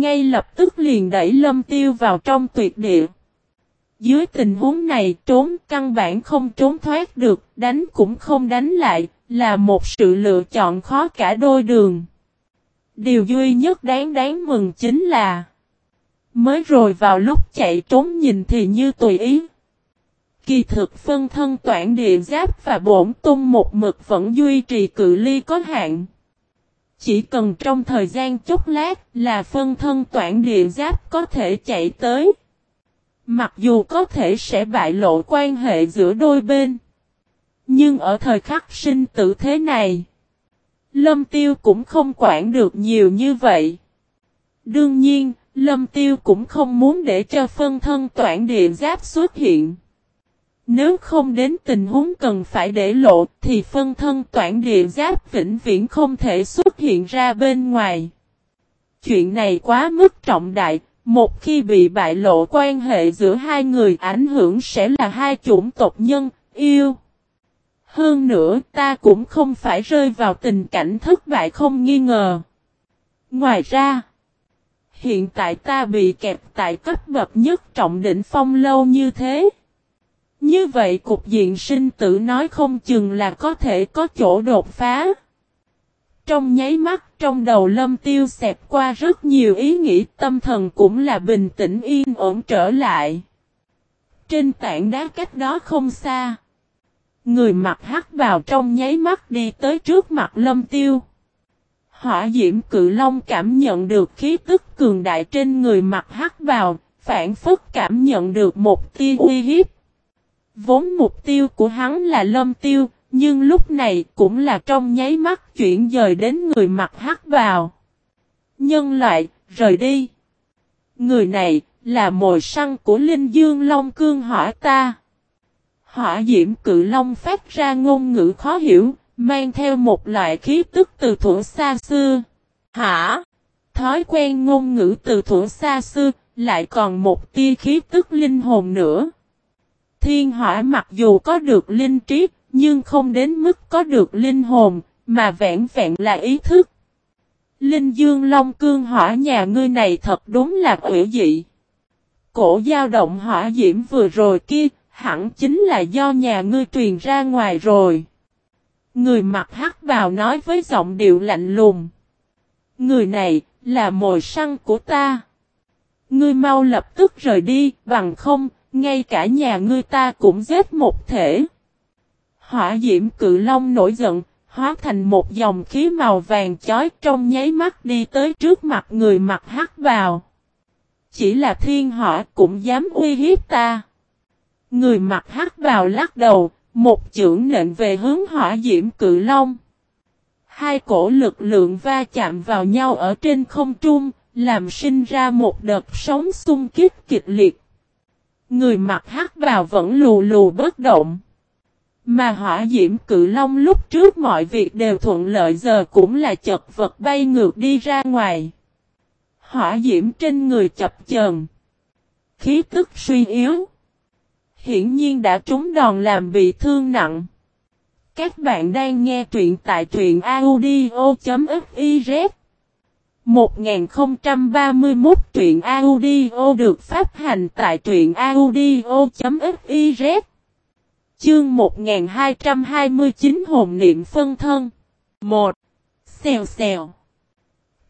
ngay lập tức liền đẩy lâm tiêu vào trong tuyệt địa. Dưới tình huống này trốn căn bản không trốn thoát được, đánh cũng không đánh lại, là một sự lựa chọn khó cả đôi đường. Điều duy nhất đáng đáng mừng chính là Mới rồi vào lúc chạy trốn nhìn thì như tùy ý. Kỳ thực phân thân toản địa giáp và bổn tung một mực vẫn duy trì cự ly có hạn. Chỉ cần trong thời gian chút lát là phân thân toản địa giáp có thể chạy tới. Mặc dù có thể sẽ bại lộ quan hệ giữa đôi bên. Nhưng ở thời khắc sinh tử thế này, Lâm Tiêu cũng không quản được nhiều như vậy. Đương nhiên, Lâm Tiêu cũng không muốn để cho phân thân toản địa giáp xuất hiện. Nếu không đến tình huống cần phải để lộ thì phân thân toản địa giáp vĩnh viễn không thể xuất hiện ra bên ngoài. Chuyện này quá mức trọng đại, một khi bị bại lộ quan hệ giữa hai người ảnh hưởng sẽ là hai chủng tộc nhân, yêu. Hơn nữa ta cũng không phải rơi vào tình cảnh thất bại không nghi ngờ. Ngoài ra, hiện tại ta bị kẹp tại cấp bậc nhất trọng đỉnh phong lâu như thế. Như vậy cục diện sinh tử nói không chừng là có thể có chỗ đột phá. Trong nháy mắt trong đầu lâm tiêu xẹp qua rất nhiều ý nghĩ tâm thần cũng là bình tĩnh yên ổn trở lại. Trên tảng đá cách đó không xa. Người mặc hắc vào trong nháy mắt đi tới trước mặt lâm tiêu. Hỏa diễm cự long cảm nhận được khí tức cường đại trên người mặc hắc vào, phản phất cảm nhận được một tia uy hiếp. Vốn mục tiêu của hắn là lâm tiêu, nhưng lúc này cũng là trong nháy mắt chuyển dời đến người mặc hắc vào. Nhân loại, rời đi. Người này, là mồi săn của Linh Dương Long Cương hỏa ta. Hỏa diễm cự long phát ra ngôn ngữ khó hiểu, mang theo một loại khí tức từ thuở xa xưa. Hả? Thói quen ngôn ngữ từ thuở xa xưa, lại còn một tia khí tức linh hồn nữa. Thiên hỏa mặc dù có được linh trí, nhưng không đến mức có được linh hồn, mà vẹn vẹn là ý thức. Linh Dương Long Cương hỏa nhà ngươi này thật đúng là quỷ dị. Cổ dao động hỏa diễm vừa rồi kia, hẳn chính là do nhà ngươi truyền ra ngoài rồi. Người mặc hắc bào nói với giọng điệu lạnh lùng. Người này, là mồi săn của ta. Ngươi mau lập tức rời đi, bằng không, ngay cả nhà ngươi ta cũng giết một thể. Hỏa diễm cự long nổi giận, hóa thành một dòng khí màu vàng chói trong nháy mắt đi tới trước mặt người mặc hắc bào. Chỉ là thiên hỏa cũng dám uy hiếp ta. Người mặc hắc bào lắc đầu, một chưởng nện về hướng hỏa diễm cự long. Hai cổ lực lượng va chạm vào nhau ở trên không trung, làm sinh ra một đợt sóng xung kích kịch liệt. Người mặc hắc bào vẫn lù lù bất động. Mà hỏa diễm cự long lúc trước mọi việc đều thuận lợi giờ cũng là chật vật bay ngược đi ra ngoài. Hỏa diễm trên người chập chờn Khí tức suy yếu hiển nhiên đã trúng đòn làm bị thương nặng. Các bạn đang nghe truyện tại truyện audio.fiz 1031 truyện audio được phát hành tại truyện audio.fiz Chương 1229 Hồn niệm phân thân 1. Xèo xèo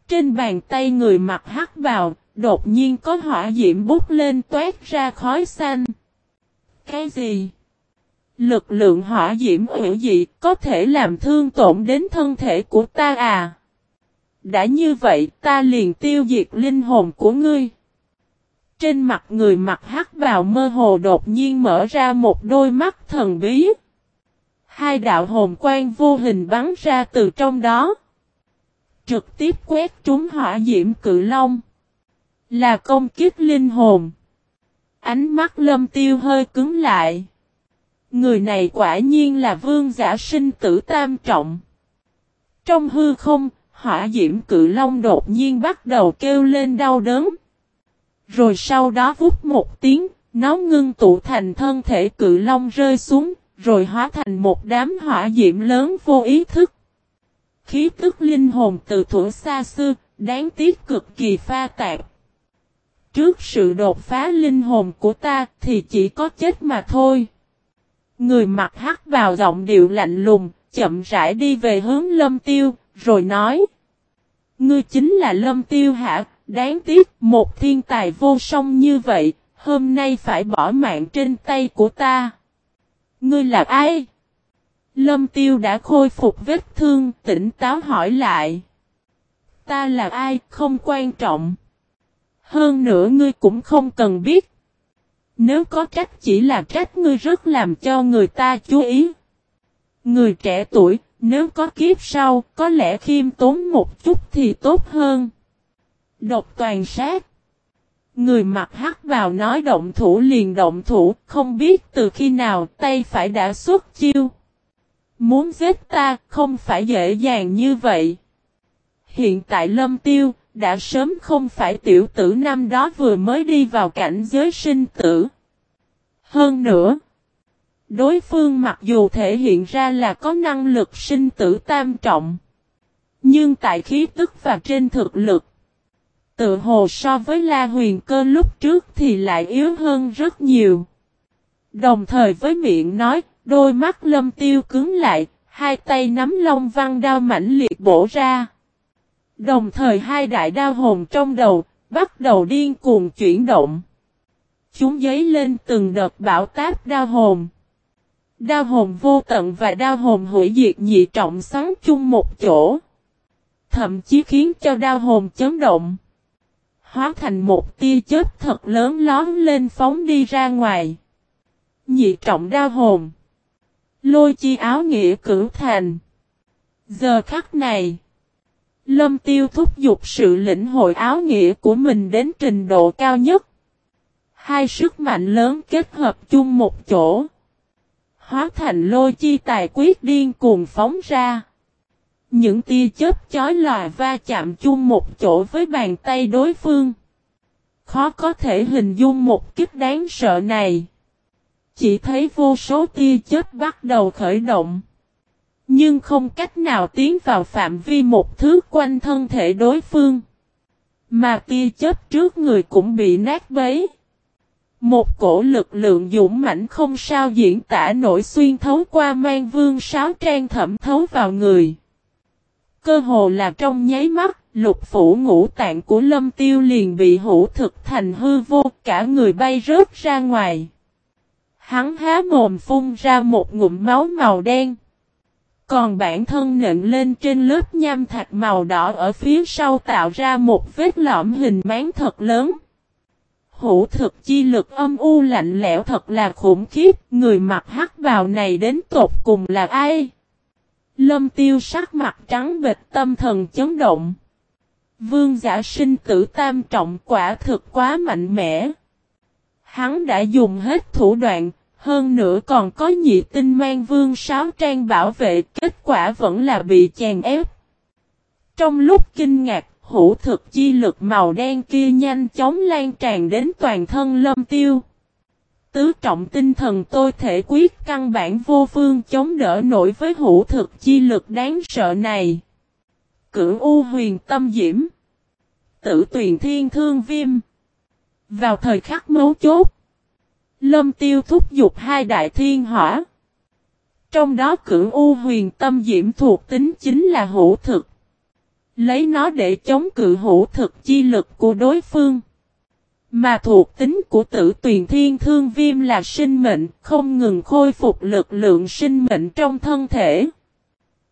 Trên bàn tay người mặc hắc vào, đột nhiên có hỏa diễm bút lên toát ra khói xanh. Cái gì? Lực lượng hỏa diễm hữu dị có thể làm thương tổn đến thân thể của ta à? Đã như vậy ta liền tiêu diệt linh hồn của ngươi. Trên mặt người mặt hắc vào mơ hồ đột nhiên mở ra một đôi mắt thần bí. Hai đạo hồn quang vô hình bắn ra từ trong đó. Trực tiếp quét trúng hỏa diễm cự long. Là công kích linh hồn. Ánh mắt lâm tiêu hơi cứng lại. Người này quả nhiên là vương giả sinh tử tam trọng. Trong hư không, hỏa diễm cự long đột nhiên bắt đầu kêu lên đau đớn. Rồi sau đó vút một tiếng, nó ngưng tụ thành thân thể cự long rơi xuống, rồi hóa thành một đám hỏa diễm lớn vô ý thức. Khí tức linh hồn từ thuở xa xưa, đáng tiếc cực kỳ pha tạp. Trước sự đột phá linh hồn của ta thì chỉ có chết mà thôi. Người mặc hắc vào giọng điệu lạnh lùng, chậm rãi đi về hướng lâm tiêu, rồi nói. Ngươi chính là lâm tiêu hả, đáng tiếc một thiên tài vô song như vậy, hôm nay phải bỏ mạng trên tay của ta. Ngươi là ai? Lâm tiêu đã khôi phục vết thương, tỉnh táo hỏi lại. Ta là ai, không quan trọng. Hơn nữa ngươi cũng không cần biết. Nếu có trách chỉ là trách ngươi rất làm cho người ta chú ý. Người trẻ tuổi, nếu có kiếp sau, có lẽ khiêm tốn một chút thì tốt hơn. Độc toàn sát. Người mặc hắc vào nói động thủ liền động thủ, không biết từ khi nào tay phải đã xuất chiêu. Muốn giết ta không phải dễ dàng như vậy. Hiện tại lâm tiêu, đã sớm không phải tiểu tử năm đó vừa mới đi vào cảnh giới sinh tử. Hơn nữa, đối phương mặc dù thể hiện ra là có năng lực sinh tử tam trọng, nhưng tại khí tức và trên thực lực, tự hồ so với La Huyền Cơ lúc trước thì lại yếu hơn rất nhiều. Đồng thời với miệng nói, đôi mắt lâm tiêu cứng lại, hai tay nắm long văn đao mãnh liệt bổ ra. Đồng thời hai đại đao hồn trong đầu, bắt đầu điên cuồng chuyển động. Chúng giấy lên từng đợt bão táp đao hồn. Đao hồn vô tận và đao hồn hủy diệt nhị trọng sáng chung một chỗ. Thậm chí khiến cho đao hồn chấn động. Hóa thành một tia chớp thật lớn lón lên phóng đi ra ngoài. Nhị trọng đao hồn. Lôi chi áo nghĩa cửu thành. Giờ khắc này. Lâm tiêu thúc giục sự lĩnh hội áo nghĩa của mình đến trình độ cao nhất. Hai sức mạnh lớn kết hợp chung một chỗ. Hóa thành lôi chi tài quyết điên cuồng phóng ra. Những tia chớp chói lòa va chạm chung một chỗ với bàn tay đối phương. Khó có thể hình dung một kích đáng sợ này. Chỉ thấy vô số tia chớp bắt đầu khởi động. Nhưng không cách nào tiến vào phạm vi một thứ quanh thân thể đối phương. Mà tia chớp trước người cũng bị nát bấy. Một cổ lực lượng dũng mãnh không sao diễn tả nổi xuyên thấu qua mang vương sáo trang thẩm thấu vào người. Cơ hồ là trong nháy mắt, lục phủ ngũ tạng của lâm tiêu liền bị hữu thực thành hư vô, cả người bay rớt ra ngoài. Hắn há mồm phun ra một ngụm máu màu đen. Còn bản thân nện lên trên lớp nham thạch màu đỏ ở phía sau tạo ra một vết lõm hình máng thật lớn. Hữu thực chi lực âm u lạnh lẽo thật là khủng khiếp, người mặc hắc bào này đến tột cùng là ai? Lâm tiêu sắc mặt trắng bệch tâm thần chấn động. Vương giả sinh tử tam trọng quả thực quá mạnh mẽ. Hắn đã dùng hết thủ đoạn, hơn nữa còn có nhị tinh mang vương sáo trang bảo vệ, kết quả vẫn là bị chèn ép. Trong lúc kinh ngạc, hữu thực chi lực màu đen kia nhanh chóng lan tràn đến toàn thân lâm tiêu. Tứ trọng tinh thần tôi thể quyết căn bản vô phương chống đỡ nổi với hữu thực chi lực đáng sợ này. Cửu U huyền tâm diễm. Tử tuyền thiên thương viêm. Vào thời khắc mấu chốt. Lâm tiêu thúc giục hai đại thiên hỏa. Trong đó cửu U huyền tâm diễm thuộc tính chính là hữu thực. Lấy nó để chống cự hữu thực chi lực của đối phương. Mà thuộc tính của tử tuyền thiên thương viêm là sinh mệnh, không ngừng khôi phục lực lượng sinh mệnh trong thân thể.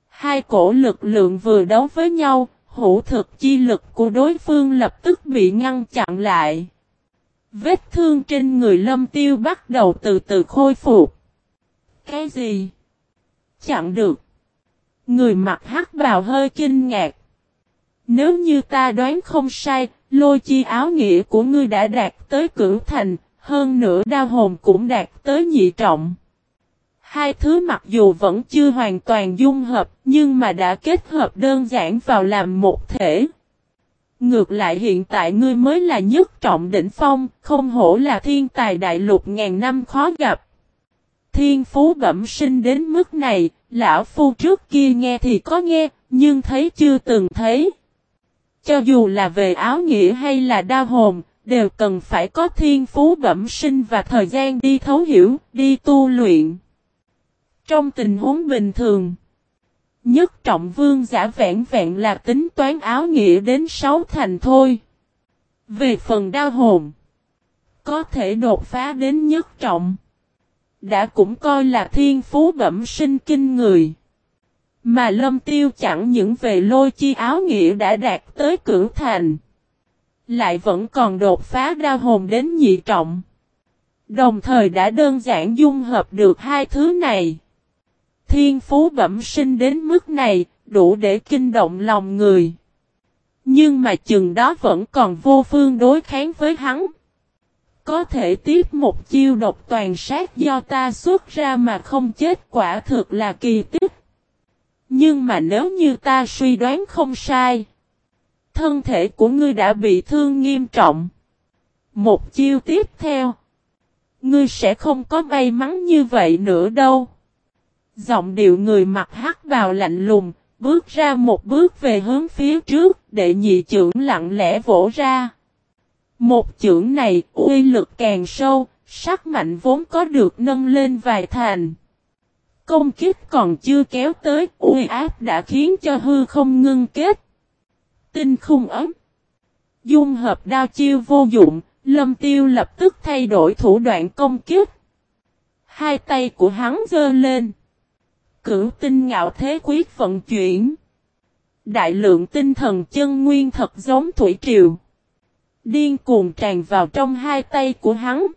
Hai cổ lực lượng vừa đấu với nhau, hữu thực chi lực của đối phương lập tức bị ngăn chặn lại. Vết thương trên người lâm tiêu bắt đầu từ từ khôi phục. Cái gì? Chặn được. Người mặc hắc bào hơi kinh ngạc. Nếu như ta đoán không sai, lôi chi áo nghĩa của ngươi đã đạt tới cửu thành, hơn nữa đao hồn cũng đạt tới nhị trọng. Hai thứ mặc dù vẫn chưa hoàn toàn dung hợp, nhưng mà đã kết hợp đơn giản vào làm một thể. Ngược lại hiện tại ngươi mới là nhất trọng đỉnh phong, không hổ là thiên tài đại lục ngàn năm khó gặp. Thiên phú bẩm sinh đến mức này, lão phu trước kia nghe thì có nghe, nhưng thấy chưa từng thấy cho dù là về áo nghĩa hay là đao hồn, đều cần phải có thiên phú bẩm sinh và thời gian đi thấu hiểu, đi tu luyện. Trong tình huống bình thường, nhất trọng vương giả vẹn vẹn là tính toán áo nghĩa đến sáu thành thôi. Về phần đao hồn, có thể đột phá đến nhất trọng. Đã cũng coi là thiên phú bẩm sinh kinh người. Mà lâm tiêu chẳng những về lôi chi áo nghĩa đã đạt tới cưỡng thành. Lại vẫn còn đột phá ra hồn đến nhị trọng. Đồng thời đã đơn giản dung hợp được hai thứ này. Thiên phú bẩm sinh đến mức này, đủ để kinh động lòng người. Nhưng mà chừng đó vẫn còn vô phương đối kháng với hắn. Có thể tiếp một chiêu độc toàn sát do ta xuất ra mà không chết quả thực là kỳ tích. Nhưng mà nếu như ta suy đoán không sai. Thân thể của ngươi đã bị thương nghiêm trọng. Một chiêu tiếp theo. Ngươi sẽ không có may mắn như vậy nữa đâu. Giọng điệu người mặc hắc vào lạnh lùng, bước ra một bước về hướng phía trước, để nhị trưởng lặng lẽ vỗ ra. Một chưởng này, uy lực càng sâu, sắc mạnh vốn có được nâng lên vài thành. Công kích còn chưa kéo tới, uy áp đã khiến cho hư không ngưng kết. Tinh khung ấm. Dung hợp đao chiêu vô dụng, lâm tiêu lập tức thay đổi thủ đoạn công kích. Hai tay của hắn giơ lên. Cửu tinh ngạo thế quyết vận chuyển. Đại lượng tinh thần chân nguyên thật giống thủy triều. Điên cuồng tràn vào trong hai tay của hắn.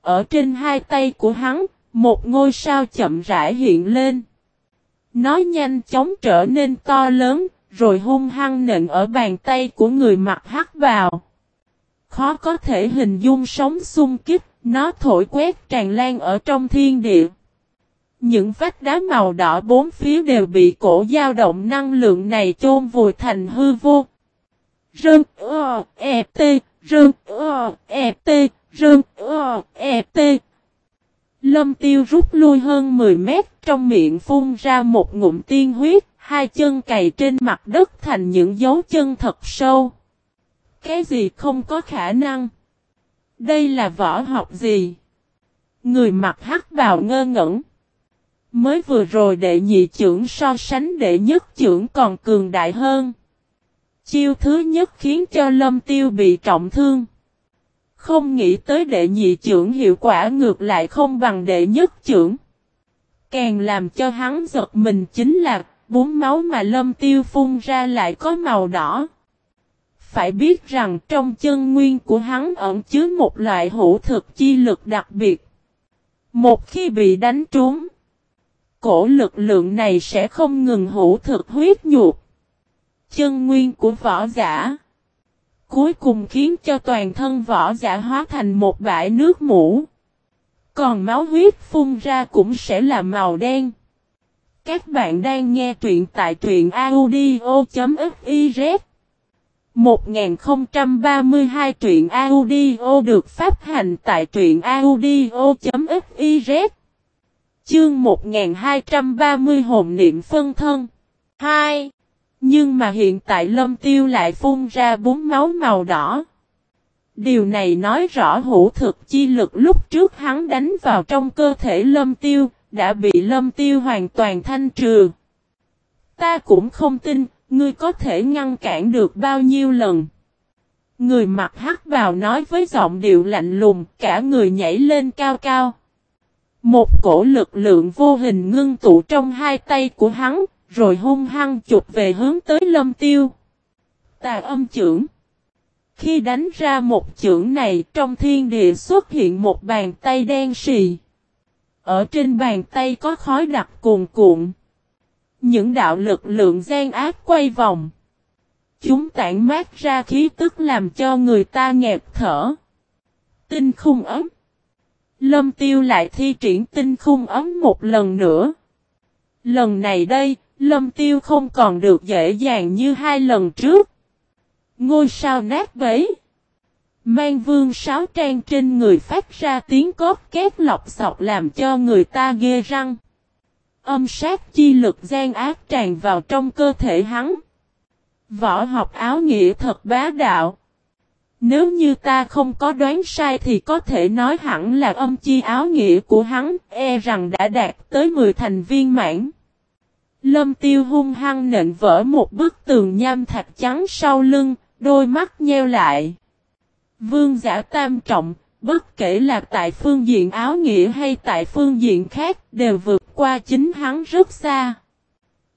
Ở trên hai tay của hắn, một ngôi sao chậm rãi hiện lên. Nó nhanh chóng trở nên to lớn, rồi hung hăng nện ở bàn tay của người mặc hắc vào. Khó có thể hình dung sóng xung kích, nó thổi quét tràn lan ở trong thiên địa. Những vách đá màu đỏ bốn phía đều bị cổ dao động năng lượng này chôn vùi thành hư vô. Rơn ơ e t, rơn ơ e t, rơn ơ e t. Lâm tiêu rút lui hơn 10 mét trong miệng phun ra một ngụm tiên huyết, hai chân cày trên mặt đất thành những dấu chân thật sâu. Cái gì không có khả năng? Đây là võ học gì? Người mặc hắc bào ngơ ngẩn. Mới vừa rồi đệ nhị trưởng so sánh đệ nhất trưởng còn cường đại hơn. Chiêu thứ nhất khiến cho lâm tiêu bị trọng thương. Không nghĩ tới đệ nhị trưởng hiệu quả ngược lại không bằng đệ nhất trưởng. Càng làm cho hắn giật mình chính là bốn máu mà lâm tiêu phun ra lại có màu đỏ. Phải biết rằng trong chân nguyên của hắn ẩn chứa một loại hữu thực chi lực đặc biệt. Một khi bị đánh trúng, cổ lực lượng này sẽ không ngừng hữu thực huyết nhuột. Chân nguyên của võ giả. Cuối cùng khiến cho toàn thân võ giả hóa thành một bãi nước mũ. Còn máu huyết phun ra cũng sẽ là màu đen. Các bạn đang nghe truyện tại truyện audio.fif 1032 truyện audio được phát hành tại truyện audio.fiz Chương 1230 hồn niệm phân thân 2. Nhưng mà hiện tại lâm tiêu lại phun ra bốn máu màu đỏ. Điều này nói rõ hữu thực chi lực lúc trước hắn đánh vào trong cơ thể lâm tiêu, đã bị lâm tiêu hoàn toàn thanh trừ. Ta cũng không tin, ngươi có thể ngăn cản được bao nhiêu lần. Người mặc hắc vào nói với giọng điệu lạnh lùng, cả người nhảy lên cao cao. Một cổ lực lượng vô hình ngưng tụ trong hai tay của hắn, rồi hung hăng chụp về hướng tới lâm tiêu. Tà âm trưởng. Khi đánh ra một chưởng này trong thiên địa xuất hiện một bàn tay đen xì. Ở trên bàn tay có khói đặc cuồn cuộn. Những đạo lực lượng gian ác quay vòng. Chúng tản mát ra khí tức làm cho người ta nghẹt thở. Tinh khung ấm. Lâm tiêu lại thi triển tinh khung ấm một lần nữa. Lần này đây, Lâm tiêu không còn được dễ dàng như hai lần trước. Ngôi sao nát bấy. Mang vương sáo trang trên người phát ra tiếng cốt két lọc sọc làm cho người ta ghê răng. Âm sát chi lực gian ác tràn vào trong cơ thể hắn. Võ học áo nghĩa thật bá đạo. Nếu như ta không có đoán sai thì có thể nói hẳn là âm chi áo nghĩa của hắn e rằng đã đạt tới 10 thành viên mãn. Lâm tiêu hung hăng nện vỡ một bức tường nham thạch trắng sau lưng, đôi mắt nheo lại. Vương giả tam trọng, bất kể là tại phương diện áo nghĩa hay tại phương diện khác, đều vượt qua chính hắn rất xa.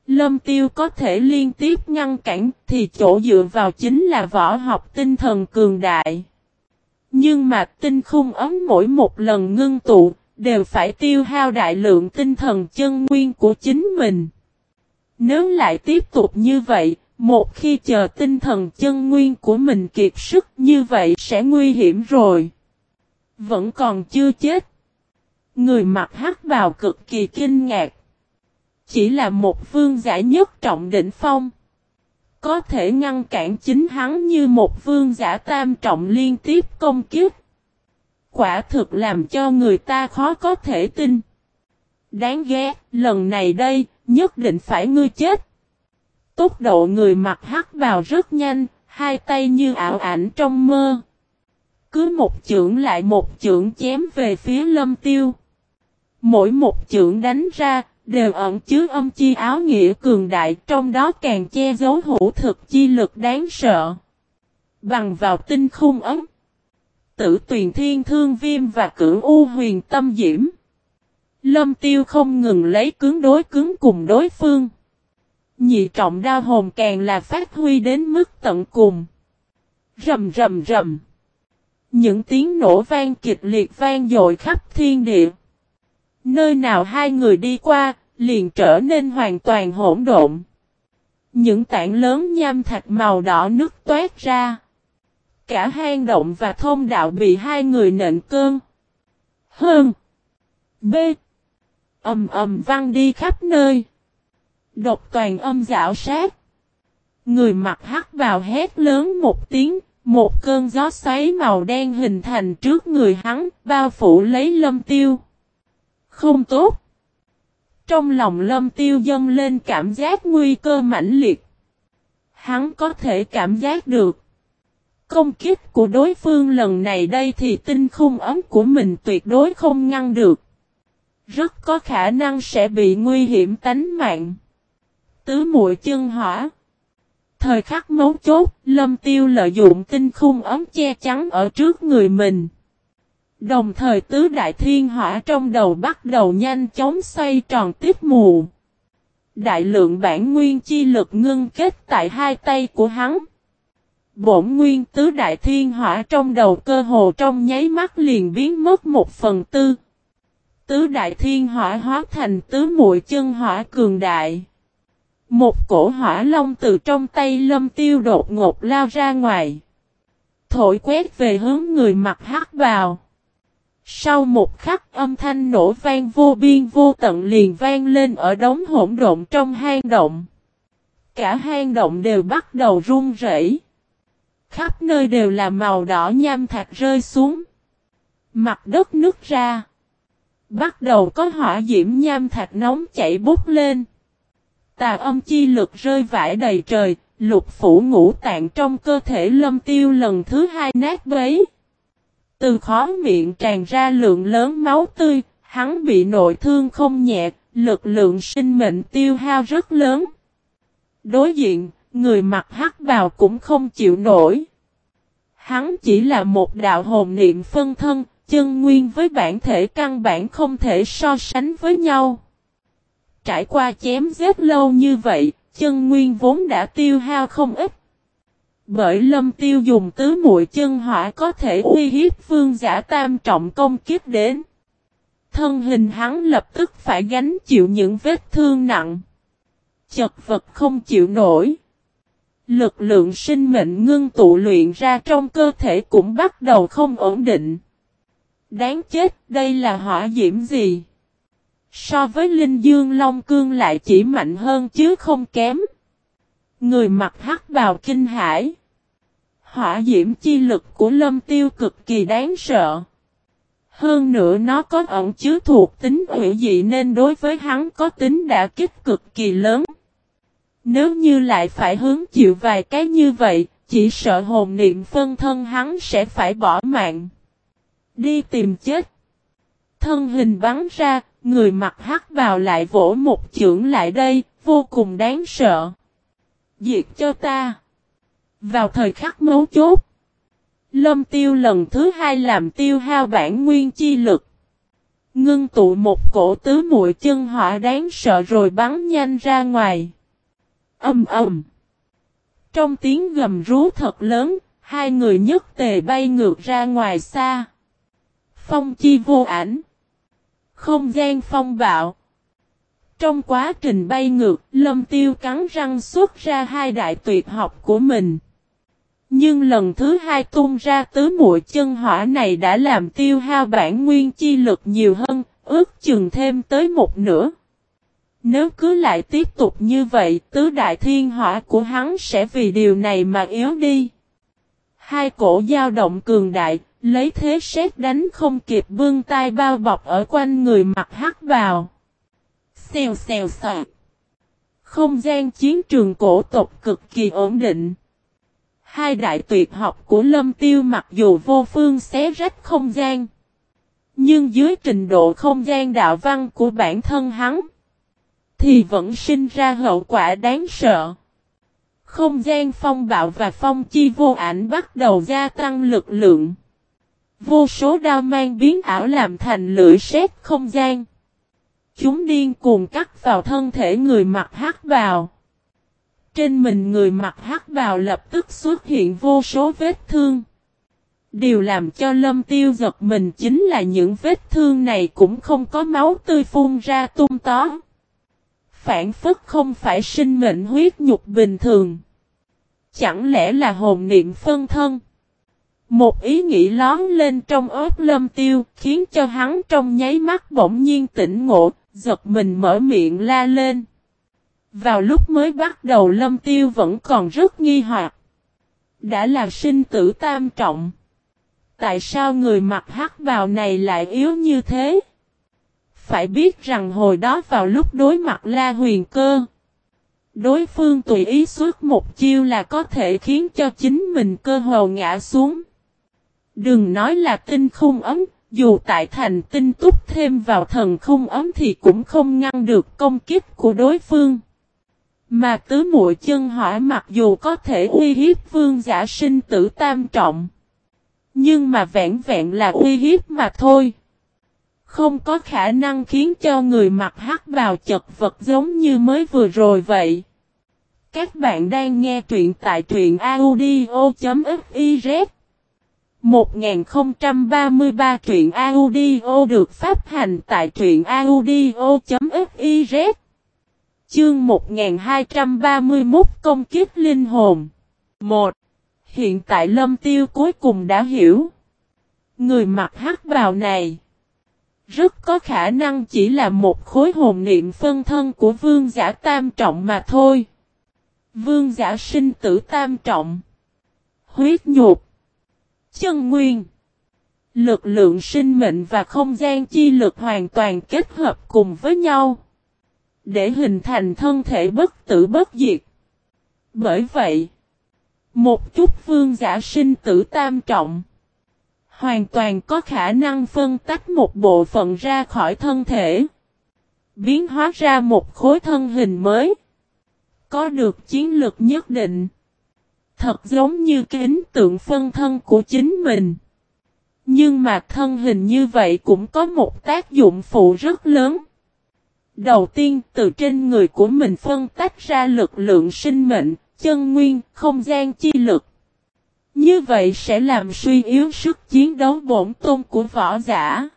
Lâm tiêu có thể liên tiếp ngăn cản thì chỗ dựa vào chính là võ học tinh thần cường đại. Nhưng mà tinh khung ấm mỗi một lần ngưng tụ, đều phải tiêu hao đại lượng tinh thần chân nguyên của chính mình. Nếu lại tiếp tục như vậy, một khi chờ tinh thần chân nguyên của mình kiệt sức như vậy sẽ nguy hiểm rồi. Vẫn còn chưa chết. Người mặc hắc bào cực kỳ kinh ngạc. Chỉ là một vương giả nhất trọng đỉnh phong. Có thể ngăn cản chính hắn như một vương giả tam trọng liên tiếp công kiếp. Quả thực làm cho người ta khó có thể tin. Đáng ghét, lần này đây, nhất định phải ngươi chết. Tốc độ người mặc hắc bào rất nhanh, hai tay như ảo ảnh trong mơ. Cứ một chưởng lại một chưởng chém về phía lâm tiêu. Mỗi một chưởng đánh ra, đều ẩn chứa âm chi áo nghĩa cường đại trong đó càng che giấu hữu thực chi lực đáng sợ. Bằng vào tinh khung ấm. Tử tuyền thiên thương viêm và cửu u huyền tâm diễm. Lâm tiêu không ngừng lấy cứng đối cứng cùng đối phương. Nhị trọng đao hồn càng là phát huy đến mức tận cùng. Rầm rầm rầm. Những tiếng nổ vang kịch liệt vang dội khắp thiên địa. Nơi nào hai người đi qua, liền trở nên hoàn toàn hỗn độn. Những tảng lớn nham thạch màu đỏ nước toát ra. Cả hang động và thông đạo bị hai người nện cơn. Hơn. B ầm ầm văng đi khắp nơi. Độc toàn âm dạo sát. Người mặc hắc vào hét lớn một tiếng, một cơn gió xoáy màu đen hình thành trước người hắn, bao phủ lấy lâm tiêu. Không tốt. Trong lòng lâm tiêu dâng lên cảm giác nguy cơ mãnh liệt. Hắn có thể cảm giác được. Công kích của đối phương lần này đây thì tinh khung ấm của mình tuyệt đối không ngăn được. Rất có khả năng sẽ bị nguy hiểm tánh mạng. Tứ muội chân hỏa. Thời khắc mấu chốt, lâm tiêu lợi dụng tinh khung ấm che chắn ở trước người mình. Đồng thời tứ đại thiên hỏa trong đầu bắt đầu nhanh chóng xoay tròn tiếp mù. Đại lượng bản nguyên chi lực ngưng kết tại hai tay của hắn. Bổn nguyên tứ đại thiên hỏa trong đầu cơ hồ trong nháy mắt liền biến mất một phần tư. Tứ đại thiên hỏa hóa thành tứ muội chân hỏa cường đại. Một cổ hỏa long từ trong tay lâm tiêu đột ngột lao ra ngoài. Thổi quét về hướng người mặc hắc vào. Sau một khắc âm thanh nổ vang vô biên vô tận liền vang lên ở đống hỗn độn trong hang động. Cả hang động đều bắt đầu run rẩy. Khắp nơi đều là màu đỏ nham thạch rơi xuống. Mặt đất nứt ra. Bắt đầu có hỏa diễm nham thạch nóng chảy bút lên. Tà âm chi lực rơi vãi đầy trời, lục phủ ngũ tạng trong cơ thể lâm tiêu lần thứ hai nát bấy. Từ khó miệng tràn ra lượng lớn máu tươi, hắn bị nội thương không nhẹ, lực lượng sinh mệnh tiêu hao rất lớn. Đối diện, người mặc hắc bào cũng không chịu nổi. Hắn chỉ là một đạo hồn niệm phân thân, chân nguyên với bản thể căn bản không thể so sánh với nhau. Trải qua chém giết lâu như vậy, chân nguyên vốn đã tiêu hao không ít. Bởi lâm tiêu dùng tứ muội chân hỏa có thể uy hiếp vương giả tam trọng công kiếp đến. Thân hình hắn lập tức phải gánh chịu những vết thương nặng. Chật vật không chịu nổi. Lực lượng sinh mệnh ngưng tụ luyện ra trong cơ thể cũng bắt đầu không ổn định. Đáng chết, đây là hỏa diễm gì? So với Linh Dương Long Cương lại chỉ mạnh hơn chứ không kém. Người mặc hắc bào kinh hải. Hỏa diễm chi lực của lâm tiêu cực kỳ đáng sợ. Hơn nữa nó có ẩn chứa thuộc tính hủy dị nên đối với hắn có tính đã kích cực kỳ lớn. Nếu như lại phải hứng chịu vài cái như vậy, chỉ sợ hồn niệm phân thân hắn sẽ phải bỏ mạng. Đi tìm chết. Thân hình bắn ra, người mặc hắc vào lại vỗ một chưởng lại đây, vô cùng đáng sợ. Diệt cho ta. Vào thời khắc mấu chốt. Lâm tiêu lần thứ hai làm tiêu hao bản nguyên chi lực. Ngưng tụ một cổ tứ muội chân hỏa đáng sợ rồi bắn nhanh ra ngoài. Âm ầm. Trong tiếng gầm rú thật lớn, hai người nhất tề bay ngược ra ngoài xa. Phong chi vô ảnh. Không gian phong bạo. Trong quá trình bay ngược, lâm tiêu cắn răng xuất ra hai đại tuyệt học của mình. Nhưng lần thứ hai tung ra tứ mũi chân hỏa này đã làm tiêu hao bản nguyên chi lực nhiều hơn, ước chừng thêm tới một nửa. Nếu cứ lại tiếp tục như vậy, tứ đại thiên hỏa của hắn sẽ vì điều này mà yếu đi. Hai cổ dao động cường đại, lấy thế xét đánh không kịp vươn tay bao bọc ở quanh người mặt hắc vào. Xèo xèo xoạt. Không gian chiến trường cổ tộc cực kỳ ổn định. Hai đại tuyệt học của lâm tiêu mặc dù vô phương xé rách không gian. Nhưng dưới trình độ không gian đạo văn của bản thân hắn. Thì vẫn sinh ra hậu quả đáng sợ. Không gian phong bạo và phong chi vô ảnh bắt đầu gia tăng lực lượng. Vô số đao mang biến ảo làm thành lưỡi sét không gian. Chúng điên cuồng cắt vào thân thể người mặc hắc bào. Trên mình người mặc hắc bào lập tức xuất hiện vô số vết thương. Điều làm cho lâm tiêu giật mình chính là những vết thương này cũng không có máu tươi phun ra tung tó. Phản phức không phải sinh mệnh huyết nhục bình thường. Chẳng lẽ là hồn niệm phân thân? Một ý nghĩ lón lên trong ớt lâm tiêu khiến cho hắn trong nháy mắt bỗng nhiên tỉnh ngộ, giật mình mở miệng la lên. Vào lúc mới bắt đầu lâm tiêu vẫn còn rất nghi hoặc. Đã là sinh tử tam trọng. Tại sao người mặc hắc bào này lại yếu như thế? Phải biết rằng hồi đó vào lúc đối mặt la huyền cơ. Đối phương tùy ý suốt một chiêu là có thể khiến cho chính mình cơ hồ ngã xuống. Đừng nói là tinh khung ấm, dù tại thành tinh túc thêm vào thần khung ấm thì cũng không ngăn được công kích của đối phương. Mà tứ muội chân hỏa mặc dù có thể uy hiếp vương giả sinh tử tam trọng. Nhưng mà vẹn vẹn là uy hiếp mà thôi. Không có khả năng khiến cho người mặc hắc bào chật vật giống như mới vừa rồi vậy. Các bạn đang nghe truyện tại truyện audio.fiz 1033 truyện audio được phát hành tại truyện audio.fiz Chương 1231 công kiếp linh hồn 1. Hiện tại lâm tiêu cuối cùng đã hiểu. Người mặc hắc bào này rất có khả năng chỉ là một khối hồn niệm phân thân của vương giả tam trọng mà thôi. Vương giả sinh tử tam trọng. Huyết nhục. Chân nguyên. Lực lượng sinh mệnh và không gian chi lực hoàn toàn kết hợp cùng với nhau. Để hình thành thân thể bất tử bất diệt. Bởi vậy, một chút vương giả sinh tử tam trọng hoàn toàn có khả năng phân tách một bộ phận ra khỏi thân thể. Biến hóa ra một khối thân hình mới. Có được chiến lược nhất định. Thật giống như kính tượng phân thân của chính mình. Nhưng mà thân hình như vậy cũng có một tác dụng phụ rất lớn. Đầu tiên từ trên người của mình phân tách ra lực lượng sinh mệnh, chân nguyên, không gian chi lực. Như vậy sẽ làm suy yếu sức chiến đấu bổn tôn của võ giả.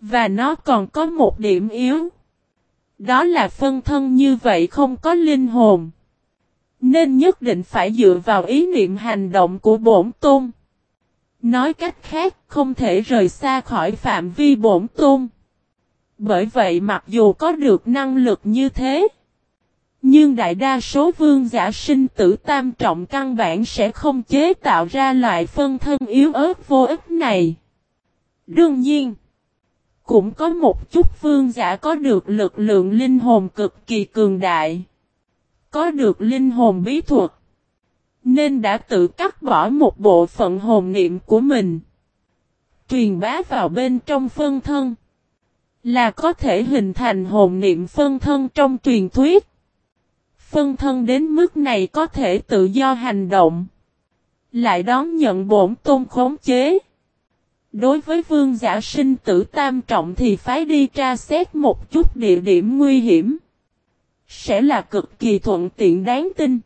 Và nó còn có một điểm yếu. Đó là phân thân như vậy không có linh hồn. Nên nhất định phải dựa vào ý niệm hành động của bổn tôn. Nói cách khác, không thể rời xa khỏi phạm vi bổn tôn. Bởi vậy mặc dù có được năng lực như thế. Nhưng đại đa số vương giả sinh tử tam trọng căn bản sẽ không chế tạo ra loại phân thân yếu ớt vô ích này. Đương nhiên, cũng có một chút vương giả có được lực lượng linh hồn cực kỳ cường đại. có được linh hồn bí thuật. Nên đã tự cắt bỏ một bộ phận hồn niệm của mình. Truyền bá vào bên trong phân thân. Là có thể hình thành hồn niệm phân thân trong truyền thuyết. Phân thân đến mức này có thể tự do hành động. Lại đón nhận bổn tôn khống chế. Đối với vương giả sinh tử tam trọng thì phải đi tra xét một chút địa điểm nguy hiểm. Sẽ là cực kỳ thuận tiện đáng tin.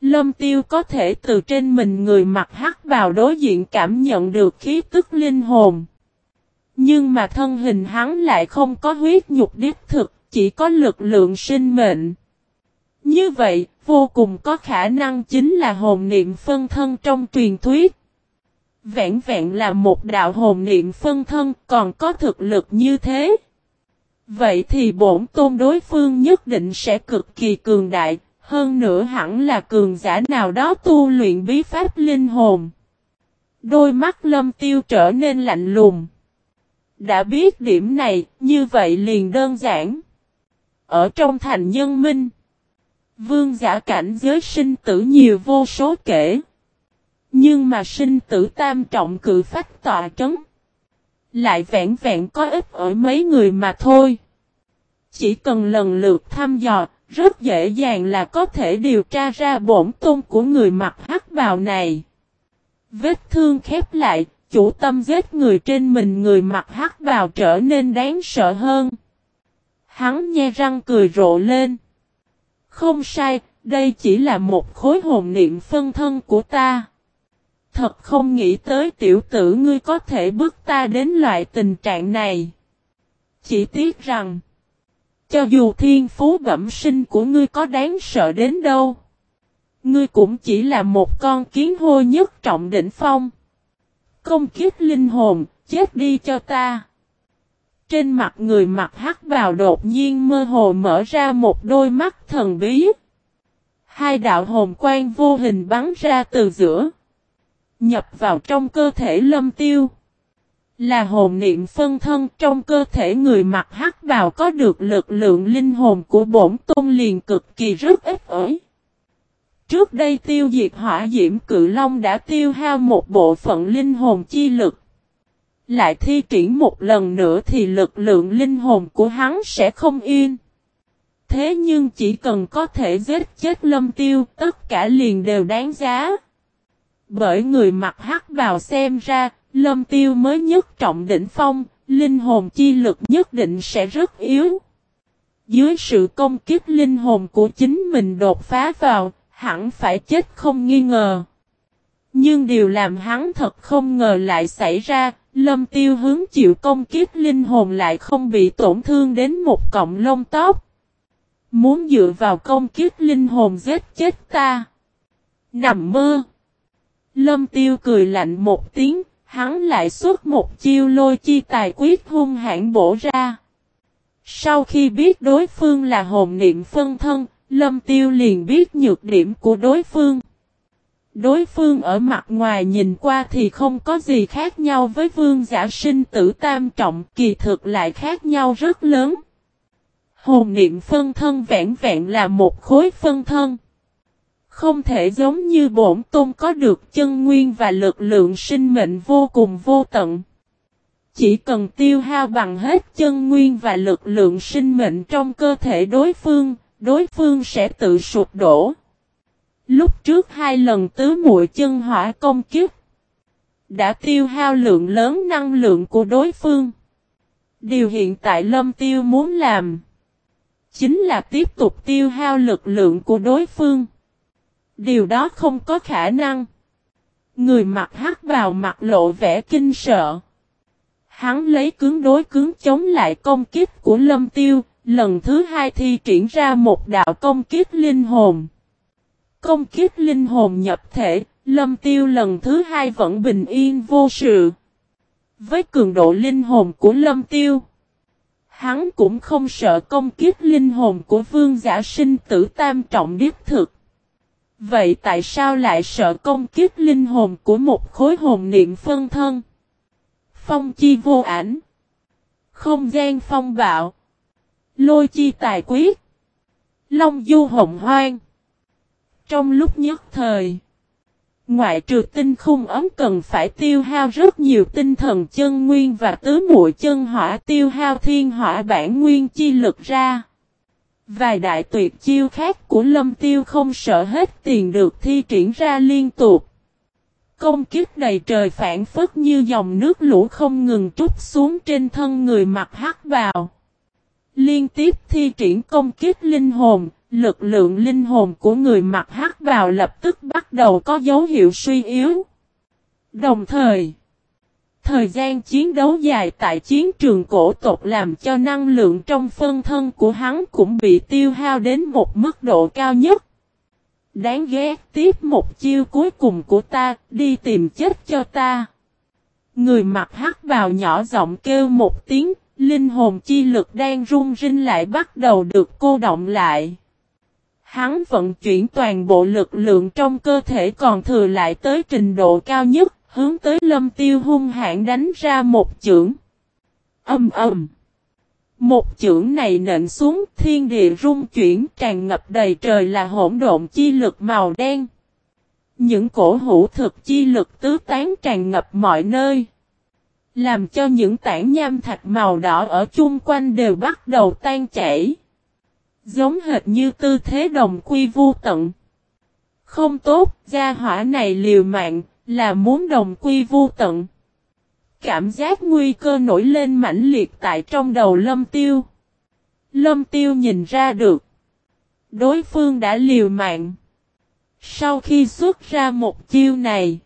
Lâm tiêu có thể từ trên mình người mặc hắc vào đối diện cảm nhận được khí tức linh hồn. Nhưng mà thân hình hắn lại không có huyết nhục đích thực, chỉ có lực lượng sinh mệnh. Như vậy, vô cùng có khả năng chính là hồn niệm phân thân trong truyền thuyết. Vẹn vẹn là một đạo hồn niệm phân thân còn có thực lực như thế. Vậy thì bổn tôn đối phương nhất định sẽ cực kỳ cường đại, hơn nữa hẳn là cường giả nào đó tu luyện bí pháp linh hồn. Đôi mắt lâm tiêu trở nên lạnh lùng. Đã biết điểm này, như vậy liền đơn giản. Ở trong thành nhân minh, vương giả cảnh giới sinh tử nhiều vô số kể. Nhưng mà sinh tử tam trọng cự phách tọa trấn. Lại vẹn vẹn có ít ở mấy người mà thôi. Chỉ cần lần lượt thăm dò, rất dễ dàng là có thể điều tra ra bổn tôn của người mặc hắc bào này. Vết thương khép lại, chủ tâm giết người trên mình người mặc hắc bào trở nên đáng sợ hơn. Hắn nhe răng cười rộ lên. Không sai, đây chỉ là một khối hồn niệm phân thân của ta. Thật không nghĩ tới tiểu tử ngươi có thể bước ta đến loại tình trạng này. Chỉ tiếc rằng, cho dù thiên phú bẩm sinh của ngươi có đáng sợ đến đâu, ngươi cũng chỉ là một con kiến hôi nhất trọng đỉnh phong. Công kiếp linh hồn, chết đi cho ta. Trên mặt người mặc hắc bào đột nhiên mơ hồ mở ra một đôi mắt thần bí. Hai đạo hồn quang vô hình bắn ra từ giữa. Nhập vào trong cơ thể lâm tiêu. Là hồn niệm phân thân trong cơ thể người mặc hắc bào có được lực lượng linh hồn của bổn tôn liền cực kỳ rất ít ỏi. Trước đây tiêu diệt hỏa diễm cự long đã tiêu hao một bộ phận linh hồn chi lực. Lại thi triển một lần nữa thì lực lượng linh hồn của hắn sẽ không yên. Thế nhưng chỉ cần có thể giết chết lâm tiêu tất cả liền đều đáng giá. Bởi người mặc hắc vào xem ra, lâm tiêu mới nhất trọng đỉnh phong, linh hồn chi lực nhất định sẽ rất yếu. Dưới sự công kích linh hồn của chính mình đột phá vào, hẳn phải chết không nghi ngờ. Nhưng điều làm hắn thật không ngờ lại xảy ra, lâm tiêu hướng chịu công kiếp linh hồn lại không bị tổn thương đến một cọng lông tóc. Muốn dựa vào công kiếp linh hồn giết chết ta. Nằm mơ. Lâm tiêu cười lạnh một tiếng, hắn lại xuất một chiêu lôi chi tài quyết hung hãn bổ ra. Sau khi biết đối phương là hồn niệm phân thân, Lâm Tiêu liền biết nhược điểm của đối phương. Đối phương ở mặt ngoài nhìn qua thì không có gì khác nhau với vương giả sinh tử tam trọng kỳ thực lại khác nhau rất lớn. Hồn niệm phân thân vẹn vẹn là một khối phân thân. Không thể giống như bổn tôn có được chân nguyên và lực lượng sinh mệnh vô cùng vô tận. Chỉ cần tiêu hao bằng hết chân nguyên và lực lượng sinh mệnh trong cơ thể đối phương, đối phương sẽ tự sụp đổ. Lúc trước hai lần tứ muội chân hỏa công kiếp, đã tiêu hao lượng lớn năng lượng của đối phương. Điều hiện tại Lâm Tiêu muốn làm, chính là tiếp tục tiêu hao lực lượng của đối phương. Điều đó không có khả năng. Người mặc hắc vào mặt lộ vẻ kinh sợ. Hắn lấy cứng đối cứng chống lại công kích của lâm tiêu, lần thứ hai thi triển ra một đạo công kích linh hồn. Công kiếp linh hồn nhập thể, lâm tiêu lần thứ hai vẫn bình yên vô sự. Với cường độ linh hồn của lâm tiêu, hắn cũng không sợ công kiếp linh hồn của vương giả sinh tử tam trọng điếp thực. Vậy tại sao lại sợ công kiếp linh hồn của một khối hồn niệm phân thân? Phong chi vô ảnh. Không gian phong bạo. Lôi chi tài quyết. Long du hồng hoang. Trong lúc nhất thời, ngoại trừ tinh khung ấm cần phải tiêu hao rất nhiều tinh thần chân nguyên và tứ muội chân hỏa tiêu hao thiên hỏa bản nguyên chi lực ra. Vài đại tuyệt chiêu khác của lâm tiêu không sợ hết tiền được thi triển ra liên tục. Công kiếp đầy trời phản phất như dòng nước lũ không ngừng trút xuống trên thân người mặc hắc bào. Liên tiếp thi triển công kiếp linh hồn, lực lượng linh hồn của người mặc hắc bào lập tức bắt đầu có dấu hiệu suy yếu. Đồng thời, thời gian chiến đấu dài tại chiến trường cổ tộc làm cho năng lượng trong phân thân của hắn cũng bị tiêu hao đến một mức độ cao nhất. Đáng ghét tiếp một chiêu cuối cùng của ta, đi tìm chết cho ta. Người mặc hắc bào nhỏ giọng kêu một tiếng, linh hồn chi lực đang rung rinh lại bắt đầu được cô động lại. Hắn vận chuyển toàn bộ lực lượng trong cơ thể còn thừa lại tới trình độ cao nhất, hướng tới lâm tiêu hung hãn đánh ra một chưởng. Âm ầm. Một chưởng này nện xuống thiên địa rung chuyển tràn ngập đầy trời là hỗn độn chi lực màu đen. Những cổ hữu thực chi lực tứ tán tràn ngập mọi nơi. Làm cho những tảng nham thạch màu đỏ ở chung quanh đều bắt đầu tan chảy. Giống hệt như tư thế đồng quy vu tận. Không tốt, gia hỏa này liều mạng, là muốn đồng quy vu tận. Cảm giác nguy cơ nổi lên mãnh liệt tại trong đầu lâm tiêu. Lâm tiêu nhìn ra được. Đối phương đã liều mạng. Sau khi xuất ra một chiêu này.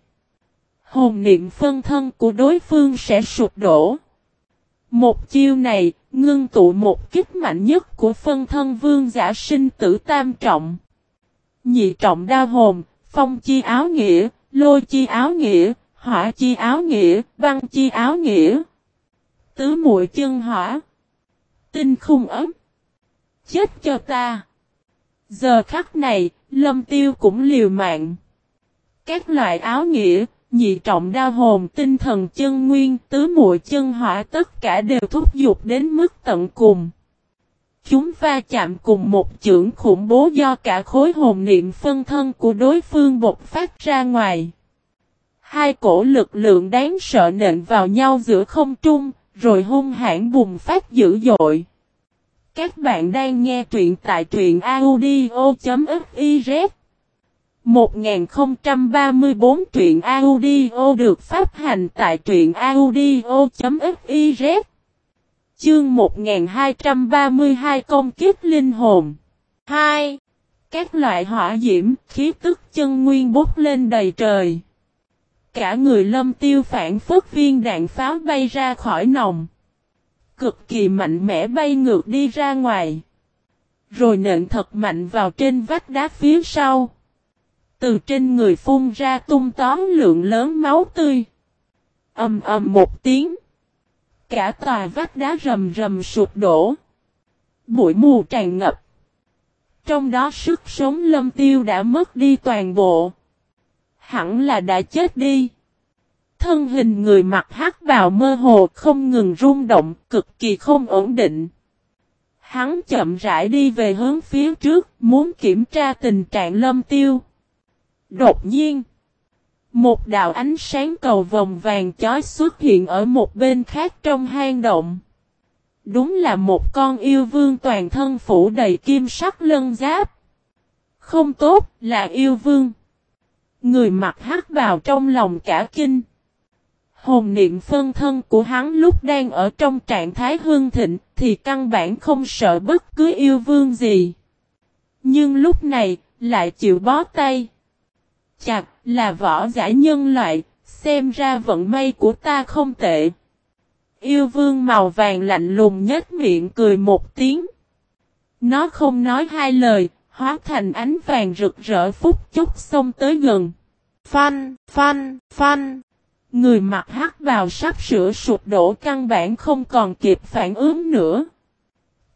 Hồn niệm phân thân của đối phương sẽ sụp đổ. Một chiêu này, ngưng tụ một kích mạnh nhất của phân thân vương giả sinh tử tam trọng. Nhị trọng đa hồn, phong chi áo nghĩa, lôi chi áo nghĩa, hỏa chi áo nghĩa, băng chi áo nghĩa. Tứ muội chân hỏa. Tinh khung ấm. Chết cho ta. Giờ khắc này, lâm tiêu cũng liều mạng. Các loại áo nghĩa, nhị trọng đa hồn tinh thần chân nguyên tứ muội chân hỏa tất cả đều thúc giục đến mức tận cùng. Chúng va chạm cùng một chưởng khủng bố do cả khối hồn niệm phân thân của đối phương bộc phát ra ngoài. Hai cổ lực lượng đáng sợ nện vào nhau giữa không trung, rồi hung hãn bùng phát dữ dội. Các bạn đang nghe truyện tại truyện audio.fif 1034 truyện audio được phát hành tại truyện audio.fiz Chương 1232 công kiếp linh hồn 2. Các loại hỏa diễm, khí tức chân nguyên bốc lên đầy trời. Cả người lâm tiêu phản phất viên đạn pháo bay ra khỏi nòng. Cực kỳ mạnh mẽ bay ngược đi ra ngoài. Rồi nện thật mạnh vào trên vách đá phía sau. Từ trên người phun ra tung tóm lượng lớn máu tươi. Âm ầm một tiếng. Cả tòa vách đá rầm rầm sụp đổ. Bụi mù tràn ngập. Trong đó sức sống lâm tiêu đã mất đi toàn bộ. Hẳn là đã chết đi. Thân hình người mặc hắc bào mơ hồ không ngừng rung động, cực kỳ không ổn định. Hắn chậm rãi đi về hướng phía trước, muốn kiểm tra tình trạng lâm tiêu. Đột nhiên, một đạo ánh sáng cầu vòng vàng chói xuất hiện ở một bên khác trong hang động. Đúng là một con yêu vương toàn thân phủ đầy kim sắc lân giáp. Không tốt, là yêu vương. Người mặc hắc vào trong lòng cả kinh. Hồn niệm phân thân của hắn lúc đang ở trong trạng thái hương thịnh thì căn bản không sợ bất cứ yêu vương gì. Nhưng lúc này, lại chịu bó tay. Chặt, là võ giả nhân loại, xem ra vận may của ta không tệ. Yêu vương màu vàng lạnh lùng nhếch miệng cười một tiếng. Nó không nói hai lời, hóa thành ánh vàng rực rỡ phút chốc xông tới gần. Phanh, phanh, phanh. Người mặc hắc vào sắp sửa sụp đổ căn bản không còn kịp phản ứng nữa.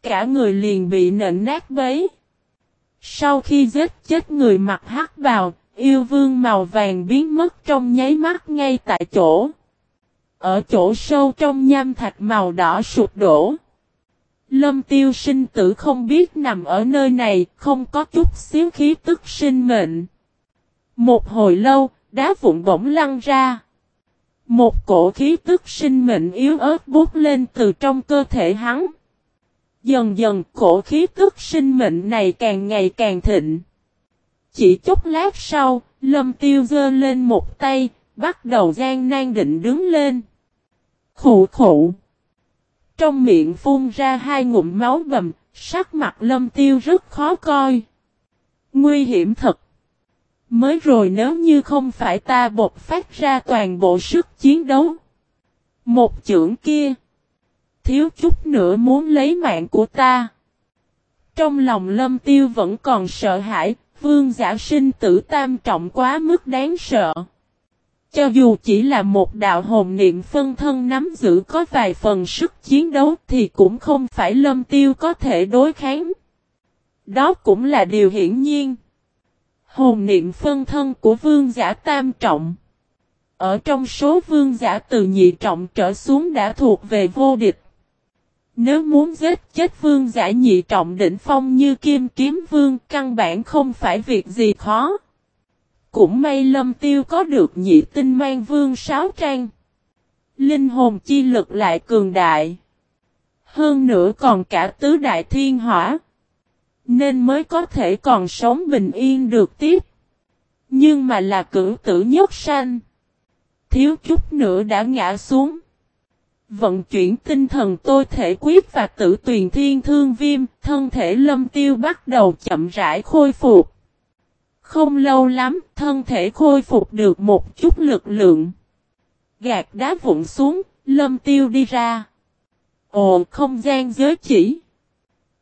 Cả người liền bị nện nát bấy. Sau khi giết chết người mặc hắc vào, yêu vương màu vàng biến mất trong nháy mắt ngay tại chỗ. Ở chỗ sâu trong nham thạch màu đỏ sụp đổ. Lâm tiêu sinh tử không biết nằm ở nơi này, không có chút xíu khí tức sinh mệnh. Một hồi lâu, đá vụn bỗng lăn ra. Một cổ khí tức sinh mệnh yếu ớt bút lên từ trong cơ thể hắn. Dần dần cổ khí tức sinh mệnh này càng ngày càng thịnh. Chỉ chút lát sau, lâm tiêu giơ lên một tay, bắt đầu gian nan định đứng lên. Khụ khụ. Trong miệng phun ra hai ngụm máu bầm, sắc mặt lâm tiêu rất khó coi. Nguy hiểm thật. Mới rồi nếu như không phải ta bột phát ra toàn bộ sức chiến đấu. Một trưởng kia. Thiếu chút nữa muốn lấy mạng của ta. Trong lòng lâm tiêu vẫn còn sợ hãi, vương giả sinh tử tam trọng quá mức đáng sợ. Cho dù chỉ là một đạo hồn niệm phân thân nắm giữ có vài phần sức chiến đấu thì cũng không phải lâm tiêu có thể đối kháng. Đó cũng là điều hiển nhiên. Hồn niệm phân thân của vương giả tam trọng. Ở trong số vương giả từ nhị trọng trở xuống đã thuộc về vô địch. Nếu muốn giết chết vương giả nhị trọng đỉnh phong như kim kiếm vương, căn bản không phải việc gì khó. Cũng may lâm tiêu có được nhị tinh mang vương sáo trang. Linh hồn chi lực lại cường đại. Hơn nữa còn cả tứ đại thiên hỏa. Nên mới có thể còn sống bình yên được tiếp. Nhưng mà là cử tử nhất sanh. Thiếu chút nữa đã ngã xuống. Vận chuyển tinh thần tôi thể quyết và tử tuyền thiên thương viêm, thân thể lâm tiêu bắt đầu chậm rãi khôi phục. Không lâu lắm, thân thể khôi phục được một chút lực lượng. Gạt đá vụn xuống, lâm tiêu đi ra. Ồ, không gian giới chỉ.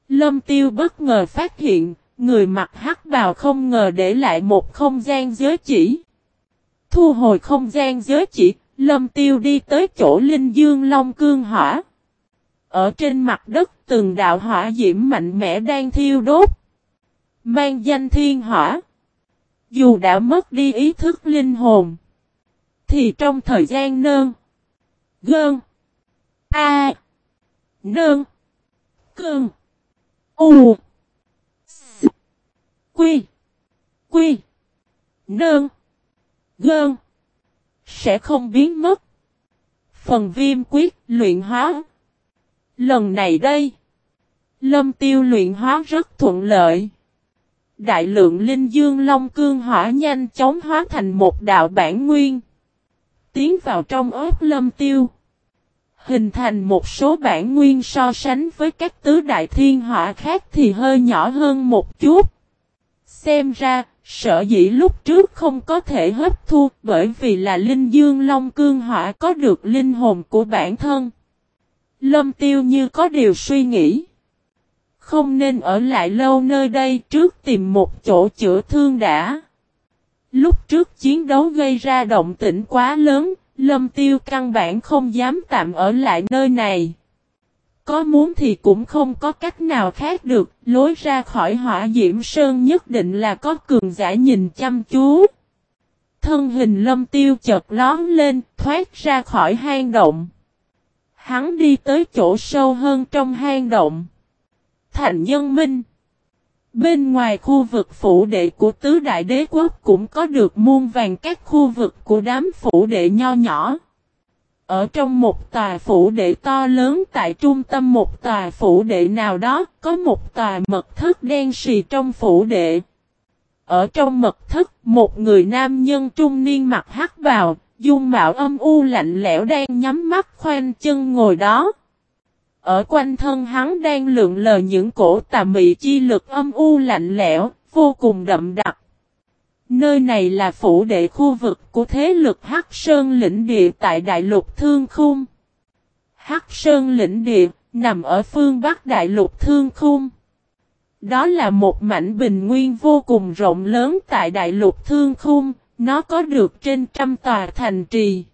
Lâm tiêu bất ngờ phát hiện, người mặc hắc bào không ngờ để lại một không gian giới chỉ. Thu hồi không gian giới chỉ, Lâm tiêu đi tới chỗ Linh Dương Long Cương Hỏa. Ở trên mặt đất, từng đạo hỏa diễm mạnh mẽ đang thiêu đốt. Mang danh thiên hỏa. Dù đã mất đi ý thức linh hồn. Thì trong thời gian nơn. Gơn. A. Nơn. Cơn. U. S. Quy. Quy. Nơn. Gơn sẽ không biến mất. Phần viêm quyết luyện hóa. Lần này đây, lâm tiêu luyện hóa rất thuận lợi. Đại lượng linh dương long cương hỏa nhanh chóng hóa thành một đạo bản nguyên. Tiến vào trong ớt lâm tiêu. Hình thành một số bản nguyên so sánh với các tứ đại thiên hỏa khác thì hơi nhỏ hơn một chút. Xem ra, Sở dĩ lúc trước không có thể hấp thu bởi vì là linh dương long cương hỏa có được linh hồn của bản thân. Lâm tiêu như có điều suy nghĩ. Không nên ở lại lâu nơi đây trước tìm một chỗ chữa thương đã. Lúc trước chiến đấu gây ra động tĩnh quá lớn, lâm tiêu căn bản không dám tạm ở lại nơi này. Có muốn thì cũng không có cách nào khác được, lối ra khỏi hỏa diễm sơn nhất định là có cường giả nhìn chăm chú. Thân hình lâm tiêu chợt lón lên, thoát ra khỏi hang động. Hắn đi tới chỗ sâu hơn trong hang động. Thành nhân minh. Bên ngoài khu vực phủ đệ của tứ đại đế quốc cũng có được muôn vàng các khu vực của đám phủ đệ nho nhỏ. Ở trong một tòa phủ đệ to lớn tại trung tâm một tòa phủ đệ nào đó, có một tòa mật thất đen xì trong phủ đệ. Ở trong mật thất, một người nam nhân trung niên mặc hắc vào, dung mạo âm u lạnh lẽo đang nhắm mắt khoanh chân ngồi đó. Ở quanh thân hắn đang lượn lờ những cổ tà mị chi lực âm u lạnh lẽo, vô cùng đậm đặc. Nơi này là phủ đệ khu vực của thế lực Hắc Sơn lĩnh địa tại Đại lục Thương Khung. Hắc Sơn lĩnh địa nằm ở phương Bắc Đại lục Thương Khung. Đó là một mảnh bình nguyên vô cùng rộng lớn tại Đại lục Thương Khung, nó có được trên trăm tòa thành trì.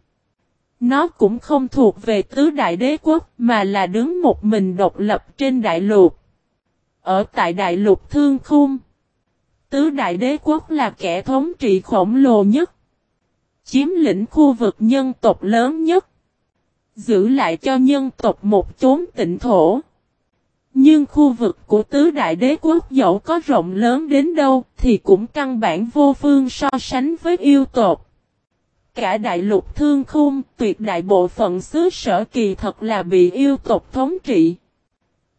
Nó cũng không thuộc về tứ đại đế quốc mà là đứng một mình độc lập trên đại lục. Ở tại đại lục Thương Khung, Tứ đại đế quốc là kẻ thống trị khổng lồ nhất. Chiếm lĩnh khu vực nhân tộc lớn nhất. Giữ lại cho nhân tộc một chốn tịnh thổ. Nhưng khu vực của tứ đại đế quốc dẫu có rộng lớn đến đâu thì cũng căn bản vô phương so sánh với yêu tộc. Cả đại lục thương khung, tuyệt đại bộ phận xứ sở kỳ thật là bị yêu tộc thống trị.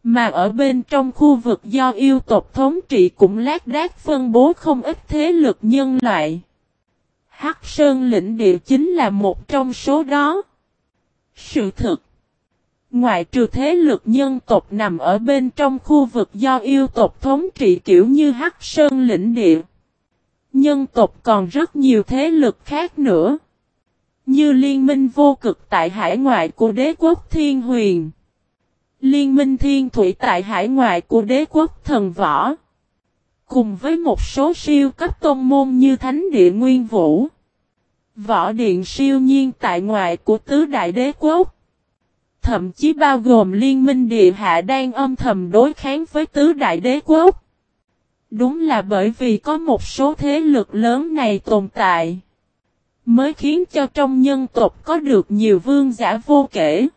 Mà ở bên trong khu vực do yêu tộc thống trị cũng lát đác phân bố không ít thế lực nhân loại. Hắc Sơn lĩnh địa chính là một trong số đó. Sự thực, Ngoại trừ thế lực nhân tộc nằm ở bên trong khu vực do yêu tộc thống trị kiểu như Hắc Sơn lĩnh địa. Nhân tộc còn rất nhiều thế lực khác nữa. Như liên minh vô cực tại hải ngoại của đế quốc thiên huyền. Liên minh thiên thủy tại hải ngoại của đế quốc thần võ. Cùng với một số siêu cấp tôn môn như thánh địa nguyên vũ. Võ điện siêu nhiên tại ngoại của tứ đại đế quốc. Thậm chí bao gồm liên minh địa hạ đang âm thầm đối kháng với tứ đại đế quốc. Đúng là bởi vì có một số thế lực lớn này tồn tại. Mới khiến cho trong nhân tộc có được nhiều vương giả vô kể.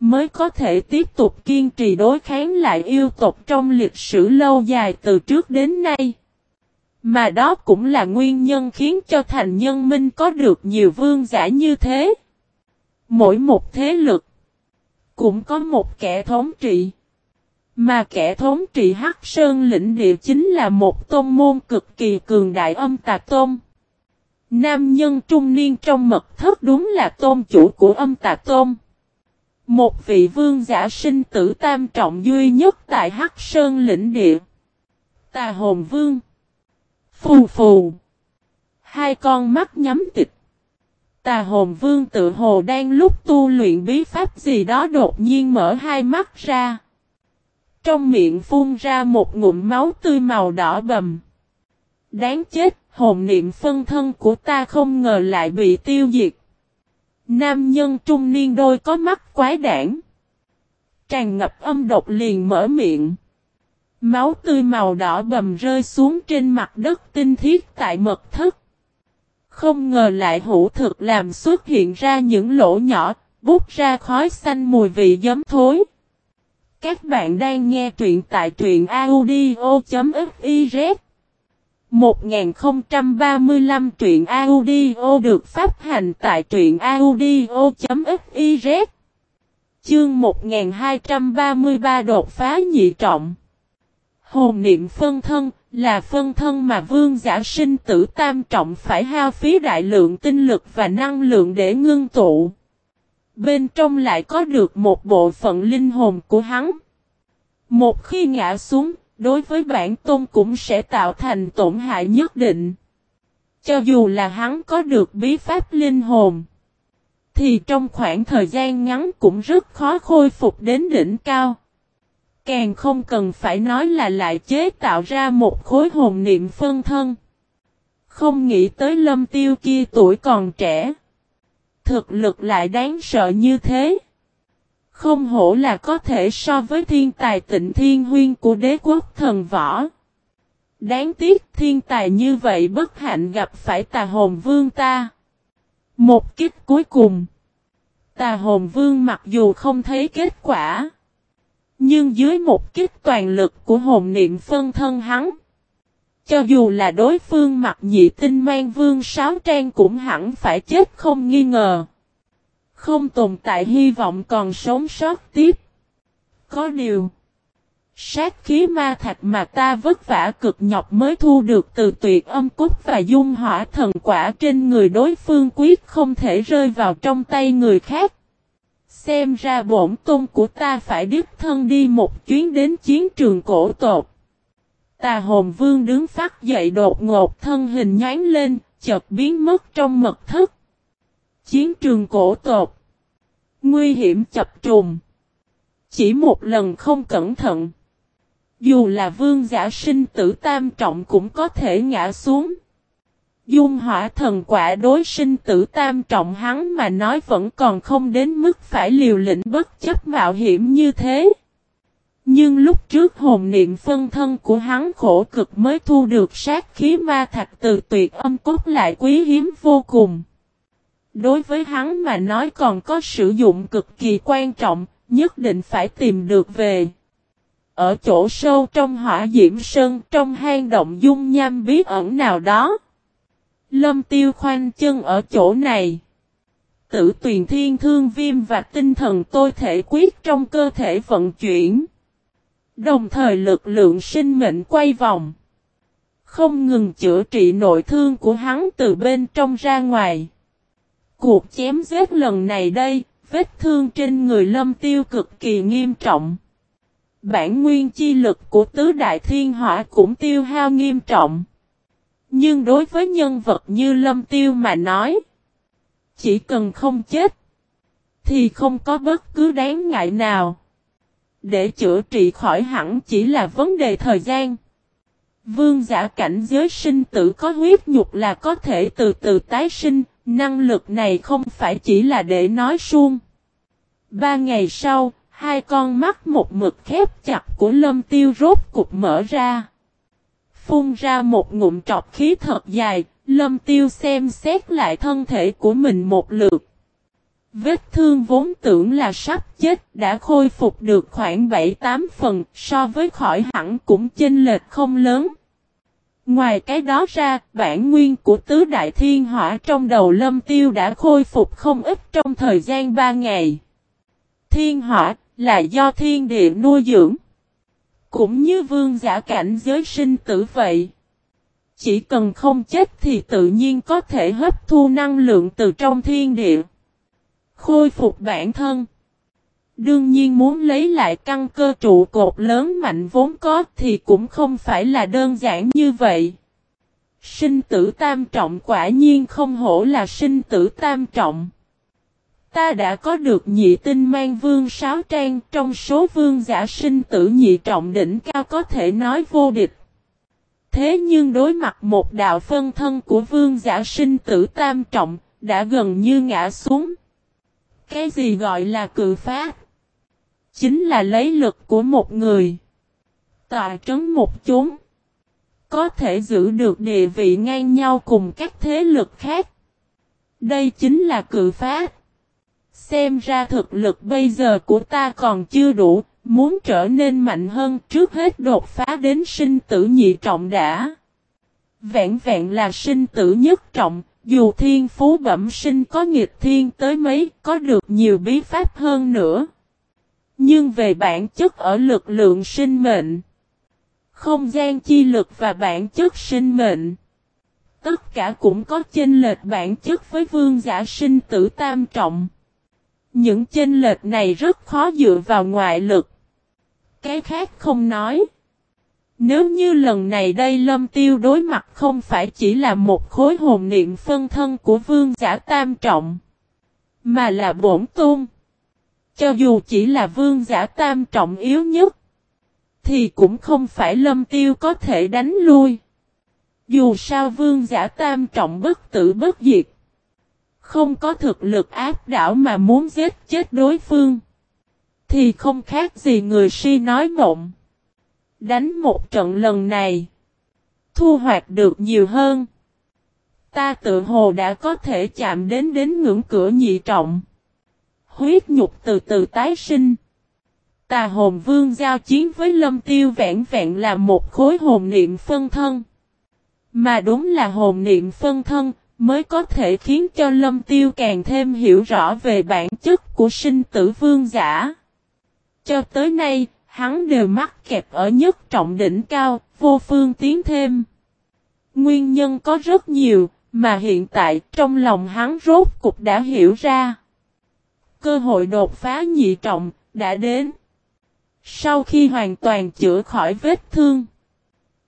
Mới có thể tiếp tục kiên trì đối kháng lại yêu tộc trong lịch sử lâu dài từ trước đến nay. Mà đó cũng là nguyên nhân khiến cho thành nhân minh có được nhiều vương giả như thế. Mỗi một thế lực cũng có một kẻ thống trị. Mà kẻ thống trị Hắc Sơn lĩnh địa chính là một tôn môn cực kỳ cường đại âm tà tôn. Nam nhân trung niên trong mật thất đúng là tôn chủ của âm tà tôn. Một vị vương giả sinh tử tam trọng duy nhất tại Hắc Sơn lĩnh địa. Tà hồn vương. Phù phù. Hai con mắt nhắm tịch. Tà hồn vương tự hồ đang lúc tu luyện bí pháp gì đó đột nhiên mở hai mắt ra. Trong miệng phun ra một ngụm máu tươi màu đỏ bầm. Đáng chết, hồn niệm phân thân của ta không ngờ lại bị tiêu diệt. Nam nhân trung niên đôi có mắt quái đản. Tràn ngập âm độc liền mở miệng. Máu tươi màu đỏ bầm rơi xuống trên mặt đất tinh thiết tại mật thất. Không ngờ lại hữu thực làm xuất hiện ra những lỗ nhỏ, bút ra khói xanh mùi vị giấm thối. Các bạn đang nghe truyện tại truyện audio.fif 1035 truyện audio được phát hành tại truyện audio.fiz Chương 1233 đột phá nhị trọng Hồn niệm phân thân là phân thân mà vương giả sinh tử tam trọng phải hao phí đại lượng tinh lực và năng lượng để ngưng tụ. Bên trong lại có được một bộ phận linh hồn của hắn. Một khi ngã xuống, đối với bản tôn cũng sẽ tạo thành tổn hại nhất định. Cho dù là hắn có được bí pháp linh hồn, thì trong khoảng thời gian ngắn cũng rất khó khôi phục đến đỉnh cao. Càng không cần phải nói là lại chế tạo ra một khối hồn niệm phân thân. Không nghĩ tới lâm tiêu kia tuổi còn trẻ. Thực lực lại đáng sợ như thế. Không hổ là có thể so với thiên tài tịnh thiên huyên của đế quốc thần võ. Đáng tiếc thiên tài như vậy bất hạnh gặp phải tà hồn vương ta. Một kích cuối cùng. Tà hồn vương mặc dù không thấy kết quả. Nhưng dưới một kích toàn lực của hồn niệm phân thân hắn. Cho dù là đối phương mặc nhị tinh mang vương sáo trang cũng hẳn phải chết không nghi ngờ. Không tồn tại hy vọng còn sống sót tiếp. Có điều. Sát khí ma thạch mà ta vất vả cực nhọc mới thu được từ tuyệt âm cúc và dung hỏa thần quả trên người đối phương quyết không thể rơi vào trong tay người khác. Xem ra bổn tôn của ta phải đích thân đi một chuyến đến chiến trường cổ tột. Tà hồn vương đứng phát dậy đột ngột thân hình nhán lên, chợt biến mất trong mật thức. Chiến trường cổ tột. Nguy hiểm chập trùng. Chỉ một lần không cẩn thận. Dù là vương giả sinh tử tam trọng cũng có thể ngã xuống. Dung hỏa thần quả đối sinh tử tam trọng hắn mà nói vẫn còn không đến mức phải liều lĩnh bất chấp mạo hiểm như thế. Nhưng lúc trước hồn niệm phân thân của hắn khổ cực mới thu được sát khí ma thạch từ tuyệt âm cốt lại quý hiếm vô cùng. Đối với hắn mà nói còn có sử dụng cực kỳ quan trọng, nhất định phải tìm được về. ở chỗ sâu trong hỏa diễm sơn trong hang động dung nham bí ẩn nào đó. Lâm tiêu khoanh chân ở chỗ này. Tử tuyền thiên thương viêm và tinh thần tôi thể quyết trong cơ thể vận chuyển. Đồng thời lực lượng sinh mệnh quay vòng. Không ngừng chữa trị nội thương của hắn từ bên trong ra ngoài. Cuộc chém giết lần này đây, vết thương trên người lâm tiêu cực kỳ nghiêm trọng. Bản nguyên chi lực của tứ đại thiên hỏa cũng tiêu hao nghiêm trọng. Nhưng đối với nhân vật như lâm tiêu mà nói, chỉ cần không chết, thì không có bất cứ đáng ngại nào. Để chữa trị khỏi hẳn chỉ là vấn đề thời gian. Vương giả cảnh giới sinh tử có huyết nhục là có thể từ từ tái sinh, năng lực này không phải chỉ là để nói suông. Ba ngày sau, hai con mắt một mực khép chặt của lâm tiêu rốt cục mở ra. Phun ra một ngụm trọc khí thật dài, lâm tiêu xem xét lại thân thể của mình một lượt. Vết thương vốn tưởng là sắp chết đã khôi phục được khoảng 7-8 phần so với khỏi hẳn cũng chênh lệch không lớn. Ngoài cái đó ra, bản nguyên của tứ đại thiên hỏa trong đầu lâm tiêu đã khôi phục không ít trong thời gian ba ngày. Thiên hỏa là do thiên địa nuôi dưỡng. Cũng như vương giả cảnh giới sinh tử vậy. Chỉ cần không chết thì tự nhiên có thể hấp thu năng lượng từ trong thiên địa. Khôi phục bản thân. Đương nhiên muốn lấy lại căn cơ trụ cột lớn mạnh vốn có thì cũng không phải là đơn giản như vậy. Sinh tử tam trọng quả nhiên không hổ là sinh tử tam trọng. Ta đã có được nhị tinh mang vương sáo trang, trong số vương giả sinh tử nhị trọng đỉnh cao có thể nói vô địch. Thế nhưng đối mặt một đạo phân thân của vương giả sinh tử tam trọng, đã gần như ngã xuống. Cái gì gọi là cự phát? Chính là lấy lực của một người. Tòa trấn một chốn. Có thể giữ được địa vị ngang nhau cùng các thế lực khác. Đây chính là cự phát. Xem ra thực lực bây giờ của ta còn chưa đủ, muốn trở nên mạnh hơn trước hết đột phá đến sinh tử nhị trọng đã. Vẹn vẹn là sinh tử nhất trọng, dù thiên phú bẩm sinh có nghịch thiên tới mấy, có được nhiều bí pháp hơn nữa. Nhưng về bản chất ở lực lượng sinh mệnh, không gian chi lực và bản chất sinh mệnh, tất cả cũng có chênh lệch bản chất với vương giả sinh tử tam trọng. Những chênh lệch này rất khó dựa vào ngoại lực. Cái khác không nói. Nếu như lần này đây lâm tiêu đối mặt không phải chỉ là một khối hồn niệm phân thân của vương giả tam trọng. Mà là bổn tôn. Cho dù chỉ là vương giả tam trọng yếu nhất. Thì cũng không phải lâm tiêu có thể đánh lui. Dù sao vương giả tam trọng bất tử bất diệt. Không có thực lực áp đảo mà muốn giết chết đối phương. Thì không khác gì người si nói mộng. Đánh một trận lần này. Thu hoạch được nhiều hơn. Ta tự hồ đã có thể chạm đến đến ngưỡng cửa nhị trọng. Huyết nhục từ từ tái sinh. Tà hồn vương giao chiến với lâm tiêu vẹn vẹn là một khối hồn niệm phân thân. Mà đúng là hồn niệm phân thân, mới có thể khiến cho lâm tiêu càng thêm hiểu rõ về bản chất của sinh tử vương giả. Cho tới nay, hắn đều mắc kẹp ở nhất trọng đỉnh cao, vô phương tiến thêm. Nguyên nhân có rất nhiều, mà hiện tại trong lòng hắn rốt cục đã hiểu ra. Cơ hội đột phá nhị trọng, đã đến. Sau khi hoàn toàn chữa khỏi vết thương,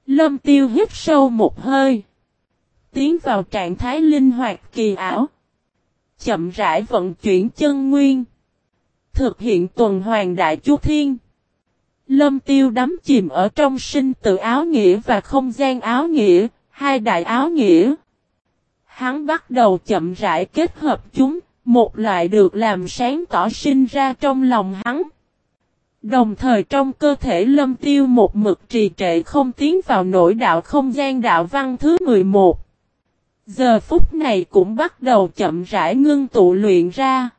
Lâm tiêu hít sâu một hơi. Tiến vào trạng thái linh hoạt kỳ ảo. Chậm rãi vận chuyển chân nguyên. Thực hiện tuần hoàn đại chu thiên. Lâm tiêu đắm chìm ở trong sinh tự áo nghĩa và không gian áo nghĩa, hai đại áo nghĩa. Hắn bắt đầu chậm rãi kết hợp chúng, một loại được làm sáng tỏ sinh ra trong lòng hắn. Đồng thời trong cơ thể lâm tiêu một mực trì trệ không tiến vào nổi đạo không gian đạo văn thứ 11. Giờ phút này cũng bắt đầu chậm rãi ngưng tụ luyện ra.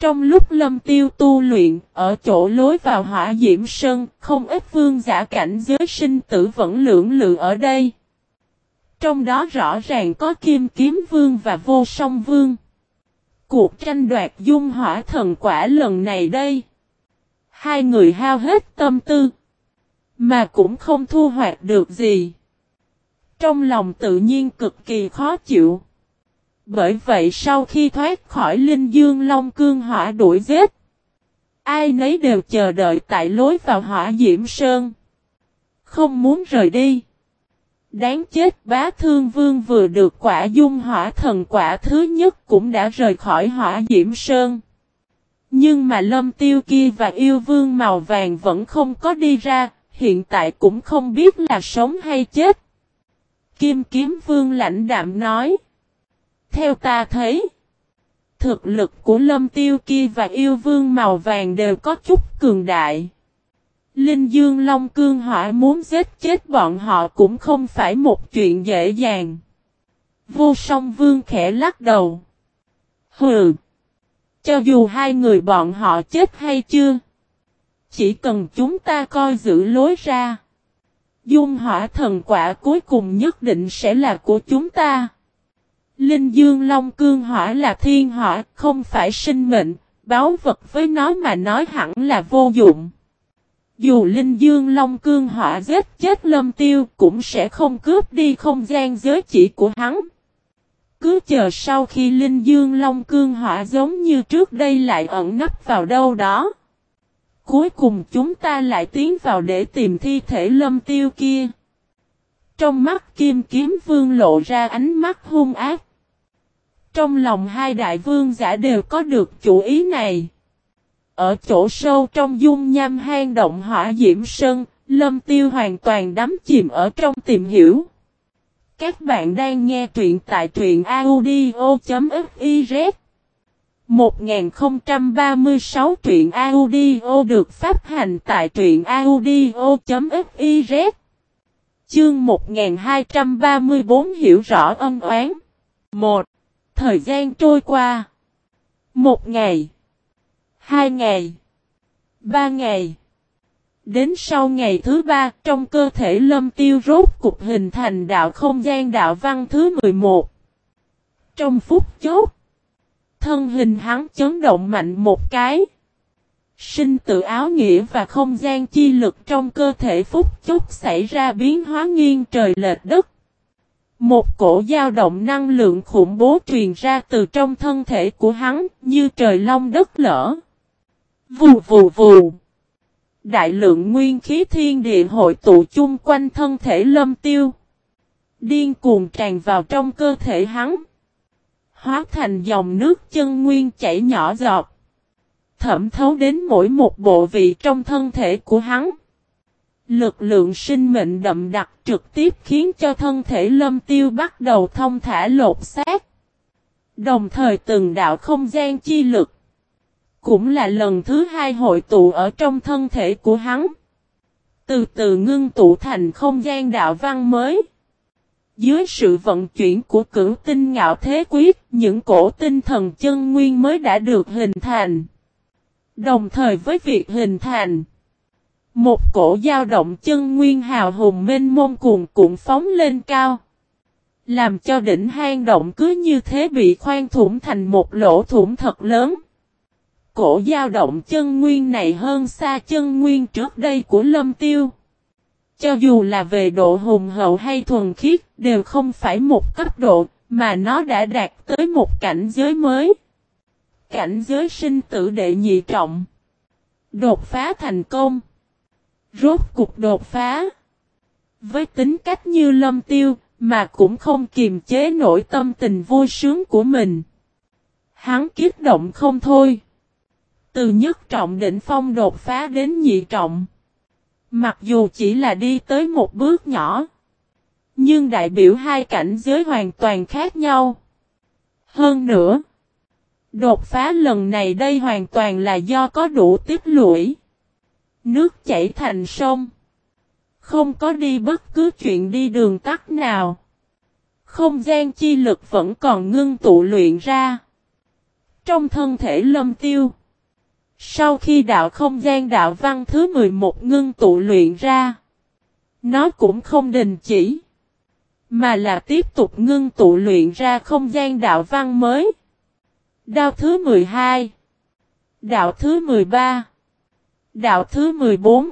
Trong lúc lâm tiêu tu luyện, ở chỗ lối vào hỏa diễm sơn, không ít vương giả cảnh giới sinh tử vẫn lưỡng lự ở đây. Trong đó rõ ràng có kim kiếm vương và vô song vương. Cuộc tranh đoạt dung hỏa thần quả lần này đây. Hai người hao hết tâm tư. Mà cũng không thu hoạch được gì. Trong lòng tự nhiên cực kỳ khó chịu. Bởi vậy sau khi thoát khỏi Linh Dương Long Cương hỏa đuổi giết. Ai nấy đều chờ đợi tại lối vào hỏa Diễm Sơn. Không muốn rời đi. Đáng chết bá thương vương vừa được quả dung hỏa thần quả thứ nhất cũng đã rời khỏi hỏa Diễm Sơn. Nhưng mà lâm tiêu kia và yêu vương màu vàng vẫn không có đi ra, hiện tại cũng không biết là sống hay chết. Kim kiếm vương lãnh đạm nói. Theo ta thấy, thực lực của lâm tiêu kia và yêu vương màu vàng đều có chút cường đại. Linh Dương Long Cương Hỏa muốn giết chết bọn họ cũng không phải một chuyện dễ dàng. Vô song vương khẽ lắc đầu. Hừ! Cho dù hai người bọn họ chết hay chưa, chỉ cần chúng ta coi giữ lối ra. Dung hỏa thần quả cuối cùng nhất định sẽ là của chúng ta. Linh Dương Long Cương hỏa là thiên hỏa, không phải sinh mệnh, báo vật với nó mà nói hẳn là vô dụng. Dù Linh Dương Long Cương hỏa giết chết lâm tiêu cũng sẽ không cướp đi không gian giới chỉ của hắn. Cứ chờ sau khi Linh Dương Long Cương hỏa giống như trước đây lại ẩn nấp vào đâu đó. Cuối cùng chúng ta lại tiến vào để tìm thi thể lâm tiêu kia. Trong mắt kim kiếm vương lộ ra ánh mắt hung ác. Trong lòng hai đại vương giả đều có được chủ ý này. Ở chỗ sâu trong dung nham hang động hỏa diễm sơn, lâm tiêu hoàn toàn đắm chìm ở trong tìm hiểu. Các bạn đang nghe truyện tại truyện audio.fiz 1036 truyện audio được phát hành tại truyện audio.fiz Chương 1234 hiểu rõ ân oán 1. Thời gian trôi qua Một ngày Hai ngày Ba ngày Đến sau ngày thứ ba, trong cơ thể lâm tiêu rốt cục hình thành đạo không gian đạo văn thứ 11. Trong phút chốt, thân hình hắn chấn động mạnh một cái. Sinh tự áo nghĩa và không gian chi lực trong cơ thể phút chốt xảy ra biến hóa nghiêng trời lệch đất. Một cổ dao động năng lượng khủng bố truyền ra từ trong thân thể của hắn như trời long đất lở. Vù vù vù. Đại lượng nguyên khí thiên địa hội tụ chung quanh thân thể lâm tiêu. Điên cuồng tràn vào trong cơ thể hắn. Hóa thành dòng nước chân nguyên chảy nhỏ giọt. Thẩm thấu đến mỗi một bộ vị trong thân thể của hắn. Lực lượng sinh mệnh đậm đặc trực tiếp khiến cho thân thể lâm tiêu bắt đầu thông thả lột xác. Đồng thời từng đạo không gian chi lực. Cũng là lần thứ hai hội tụ ở trong thân thể của hắn. Từ từ ngưng tụ thành không gian đạo văn mới. Dưới sự vận chuyển của cửu tinh ngạo thế quyết, những cổ tinh thần chân nguyên mới đã được hình thành. Đồng thời với việc hình thành, một cổ dao động chân nguyên hào hùng mênh mông cuồn cuộn phóng lên cao. Làm cho đỉnh hang động cứ như thế bị khoan thủng thành một lỗ thủng thật lớn. Cổ dao động chân nguyên này hơn xa chân nguyên trước đây của lâm tiêu. Cho dù là về độ hùng hậu hay thuần khiết đều không phải một cấp độ mà nó đã đạt tới một cảnh giới mới. Cảnh giới sinh tử đệ nhị trọng. Đột phá thành công. Rốt cục đột phá. Với tính cách như lâm tiêu, mà cũng không kiềm chế nổi tâm tình vui sướng của mình. Hắn kiếp động không thôi. Từ nhất trọng đỉnh phong đột phá đến nhị trọng. Mặc dù chỉ là đi tới một bước nhỏ. Nhưng đại biểu hai cảnh giới hoàn toàn khác nhau. Hơn nữa. Đột phá lần này đây hoàn toàn là do có đủ tiết lũy. Nước chảy thành sông. Không có đi bất cứ chuyện đi đường tắt nào. Không gian chi lực vẫn còn ngưng tụ luyện ra. trong thân thể lâm tiêu. Sau khi đạo không gian đạo văn thứ 11 ngưng tụ luyện ra, nó cũng không đình chỉ, mà là tiếp tục ngưng tụ luyện ra không gian đạo văn mới. Đạo thứ 12 Đạo thứ 13 Đạo thứ 14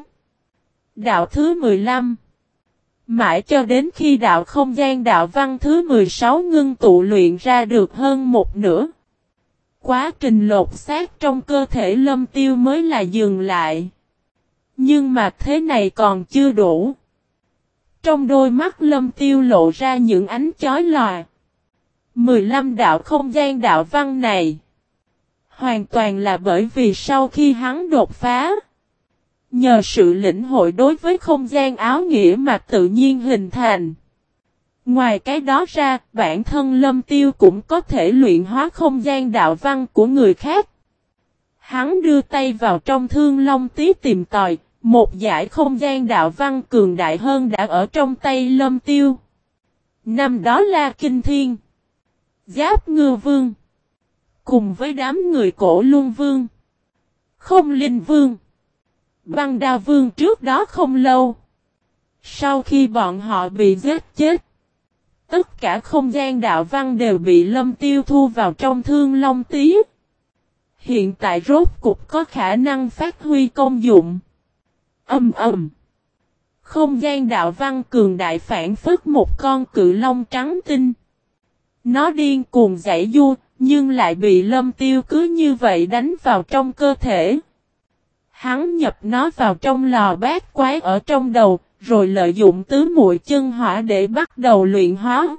Đạo thứ 15 Mãi cho đến khi đạo không gian đạo văn thứ 16 ngưng tụ luyện ra được hơn một nửa. Quá trình lột xác trong cơ thể lâm tiêu mới là dừng lại. Nhưng mà thế này còn chưa đủ. Trong đôi mắt lâm tiêu lộ ra những ánh chói lòa. 15 đạo không gian đạo văn này. Hoàn toàn là bởi vì sau khi hắn đột phá. Nhờ sự lĩnh hội đối với không gian áo nghĩa mà tự nhiên hình thành. Ngoài cái đó ra, bản thân lâm tiêu cũng có thể luyện hóa không gian đạo văn của người khác. Hắn đưa tay vào trong thương long tí tìm tòi, một giải không gian đạo văn cường đại hơn đã ở trong tay lâm tiêu. Năm đó là Kinh Thiên, Giáp Ngư Vương, cùng với đám người cổ Luân Vương, Không Linh Vương, Băng Đa Vương trước đó không lâu. Sau khi bọn họ bị giết chết, tất cả không gian đạo văn đều bị lâm tiêu thu vào trong thương long tí. Hiện tại rốt cục có khả năng phát huy công dụng. Âm ầm. Không gian đạo văn cường đại phản phất một con cự long trắng tinh. Nó điên cuồng giải du, nhưng lại bị lâm tiêu cứ như vậy đánh vào trong cơ thể. Hắn nhập nó vào trong lò bát quái ở trong đầu, rồi lợi dụng tứ muội chân hỏa để bắt đầu luyện hóa.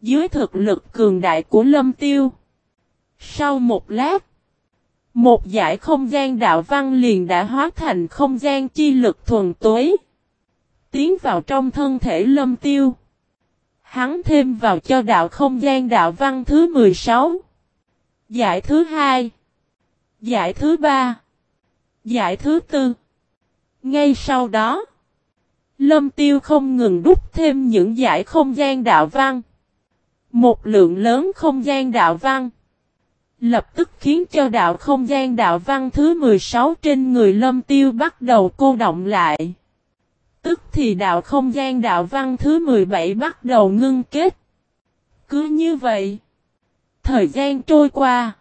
Dưới thực lực cường đại của lâm tiêu. Sau một lát, một giải không gian đạo văn liền đã hóa thành không gian chi lực thuần túy Tiến vào trong thân thể lâm tiêu. Hắn thêm vào cho đạo không gian đạo văn thứ 16. Giải thứ hai. Giải thứ ba. Giải thứ tư. Ngay sau đó. Lâm tiêu không ngừng đúc thêm những giải không gian đạo văn. Một lượng lớn không gian đạo văn. Lập tức khiến cho đạo không gian đạo văn thứ 16 trên người lâm tiêu bắt đầu cô động lại. Tức thì đạo không gian đạo văn thứ 17 bắt đầu ngưng kết. Cứ như vậy. Thời gian trôi qua.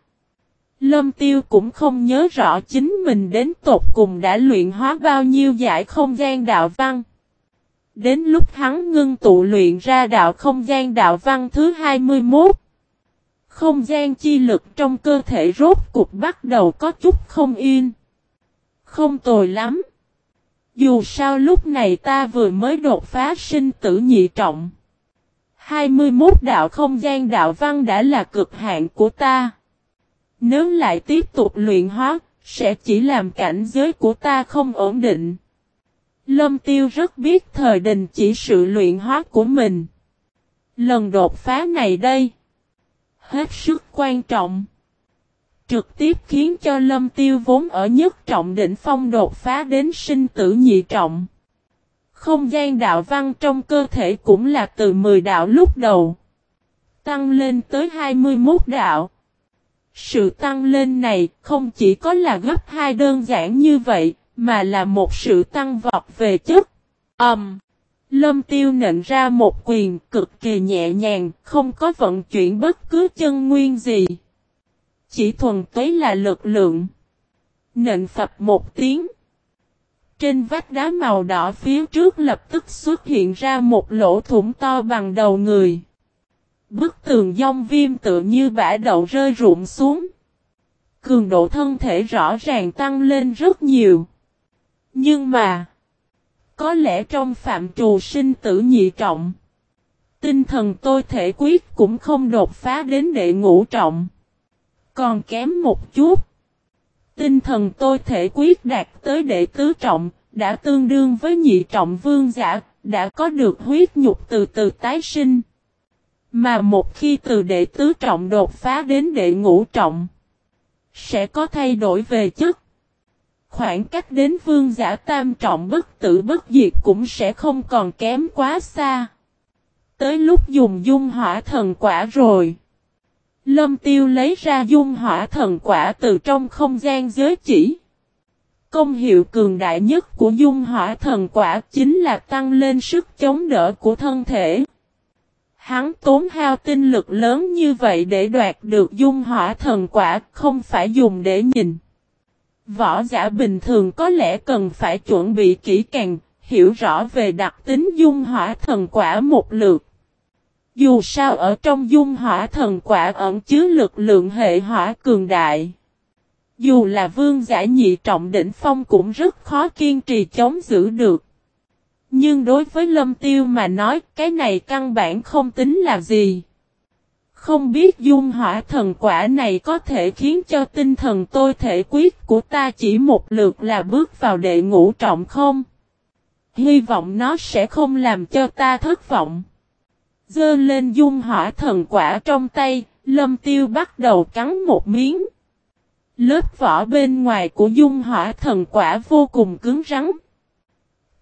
Lâm tiêu cũng không nhớ rõ chính mình đến tột cùng đã luyện hóa bao nhiêu giải không gian đạo văn. Đến lúc hắn ngưng tụ luyện ra đạo không gian đạo văn thứ 21. Không gian chi lực trong cơ thể rốt cục bắt đầu có chút không yên. Không tồi lắm. Dù sao lúc này ta vừa mới đột phá sinh tử nhị trọng. 21 đạo không gian đạo văn đã là cực hạn của ta. Nếu lại tiếp tục luyện hóa, sẽ chỉ làm cảnh giới của ta không ổn định. Lâm Tiêu rất biết thời đình chỉ sự luyện hóa của mình. Lần đột phá này đây, hết sức quan trọng. Trực tiếp khiến cho Lâm Tiêu vốn ở nhất trọng đỉnh phong đột phá đến sinh tử nhị trọng. Không gian đạo văn trong cơ thể cũng là từ 10 đạo lúc đầu. Tăng lên tới 21 đạo. Sự tăng lên này không chỉ có là gấp hai đơn giản như vậy, mà là một sự tăng vọt về chất. ầm! Um, Lâm tiêu nện ra một quyền cực kỳ nhẹ nhàng, không có vận chuyển bất cứ chân nguyên gì. Chỉ thuần túy là lực lượng. Nện phập một tiếng. Trên vách đá màu đỏ phía trước lập tức xuất hiện ra một lỗ thủng to bằng đầu người. Bức tường dông viêm tự như bã đậu rơi rụng xuống. Cường độ thân thể rõ ràng tăng lên rất nhiều. Nhưng mà, có lẽ trong phạm trù sinh tử nhị trọng, tinh thần tôi thể quyết cũng không đột phá đến đệ ngũ trọng. Còn kém một chút. Tinh thần tôi thể quyết đạt tới đệ tứ trọng, đã tương đương với nhị trọng vương giả, đã có được huyết nhục từ từ tái sinh. Mà một khi từ đệ tứ trọng đột phá đến đệ ngũ trọng, sẽ có thay đổi về chất. Khoảng cách đến vương giả tam trọng bất tử bất diệt cũng sẽ không còn kém quá xa. Tới lúc dùng dung hỏa thần quả rồi. Lâm tiêu lấy ra dung hỏa thần quả từ trong không gian giới chỉ. Công hiệu cường đại nhất của dung hỏa thần quả chính là tăng lên sức chống đỡ của thân thể. Hắn tốn hao tinh lực lớn như vậy để đoạt được dung hỏa thần quả không phải dùng để nhìn. Võ giả bình thường có lẽ cần phải chuẩn bị kỹ càng, hiểu rõ về đặc tính dung hỏa thần quả một lượt. Dù sao ở trong dung hỏa thần quả ẩn chứa lực lượng hệ hỏa cường đại. Dù là vương giả nhị trọng đỉnh phong cũng rất khó kiên trì chống giữ được. Nhưng đối với lâm tiêu mà nói cái này căn bản không tính là gì. Không biết dung hỏa thần quả này có thể khiến cho tinh thần tôi thể quyết của ta chỉ một lượt là bước vào đệ ngũ trọng không? Hy vọng nó sẽ không làm cho ta thất vọng. Dơ lên dung hỏa thần quả trong tay, lâm tiêu bắt đầu cắn một miếng. Lớp vỏ bên ngoài của dung hỏa thần quả vô cùng cứng rắn.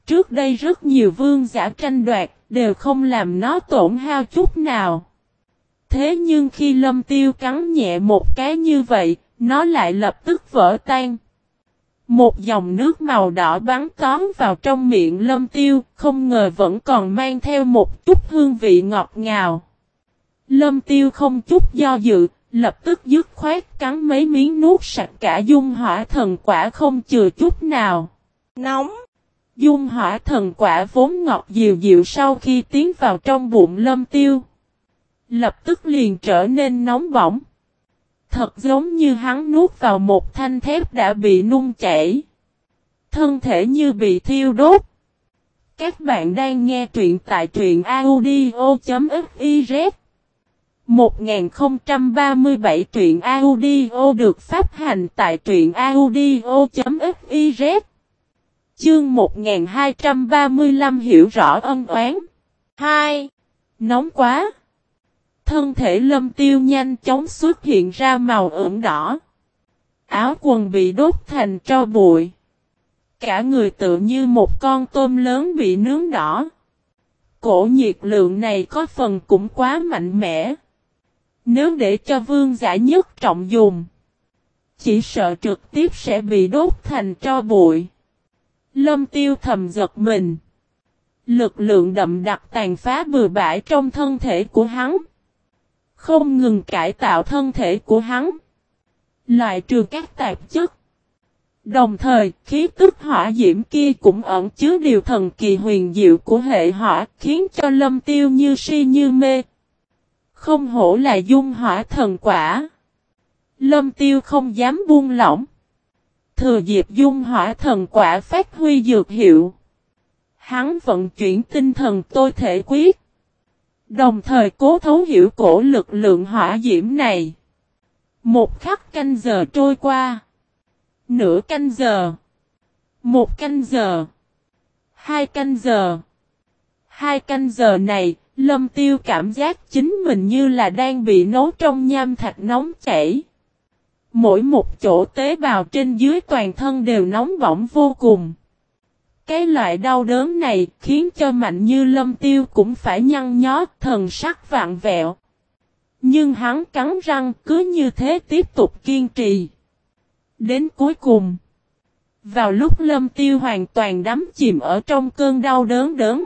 Trước đây rất nhiều vương giả tranh đoạt, đều không làm nó tổn hao chút nào. Thế nhưng khi lâm tiêu cắn nhẹ một cái như vậy, nó lại lập tức vỡ tan. Một dòng nước màu đỏ bắn tóm vào trong miệng lâm tiêu, không ngờ vẫn còn mang theo một chút hương vị ngọt ngào. Lâm tiêu không chút do dự, lập tức dứt khoát cắn mấy miếng nuốt sạch cả dung hỏa thần quả không chừa chút nào. Nóng! Dung hỏa thần quả vốn ngọt dịu dịu sau khi tiến vào trong bụng lâm tiêu. Lập tức liền trở nên nóng bỏng. Thật giống như hắn nuốt vào một thanh thép đã bị nung chảy. Thân thể như bị thiêu đốt. Các bạn đang nghe truyện tại truyện audio.fiz 1037 truyện audio được phát hành tại truyện audio.fiz Chương 1235 hiểu rõ ân oán 2. Nóng quá Thân thể lâm tiêu nhanh chóng xuất hiện ra màu ửng đỏ. Áo quần bị đốt thành tro bụi. Cả người tự như một con tôm lớn bị nướng đỏ. Cổ nhiệt lượng này có phần cũng quá mạnh mẽ. Nếu để cho vương giả nhất trọng dùng. Chỉ sợ trực tiếp sẽ bị đốt thành tro bụi. Lâm tiêu thầm giật mình. Lực lượng đậm đặc tàn phá bừa bãi trong thân thể của hắn. Không ngừng cải tạo thân thể của hắn. Loại trừ các tạp chất. Đồng thời, khí tức hỏa diễm kia cũng ẩn chứa điều thần kỳ huyền diệu của hệ hỏa, khiến cho lâm tiêu như si như mê. Không hổ là dung hỏa thần quả. Lâm tiêu không dám buông lỏng. Thừa dịp dung hỏa thần quả phát huy dược hiệu. Hắn vận chuyển tinh thần tôi thể quyết. Đồng thời cố thấu hiểu cổ lực lượng hỏa diễm này. Một khắc canh giờ trôi qua. Nửa canh giờ. Một canh giờ. Hai canh giờ. Hai canh giờ này, Lâm Tiêu cảm giác chính mình như là đang bị nấu trong nham thạch nóng chảy. Mỗi một chỗ tế bào trên dưới toàn thân đều nóng bỏng vô cùng. Cái loại đau đớn này khiến cho mạnh như lâm tiêu cũng phải nhăn nhó, thần sắc vạn vẹo. Nhưng hắn cắn răng cứ như thế tiếp tục kiên trì. Đến cuối cùng. Vào lúc lâm tiêu hoàn toàn đắm chìm ở trong cơn đau đớn đớn.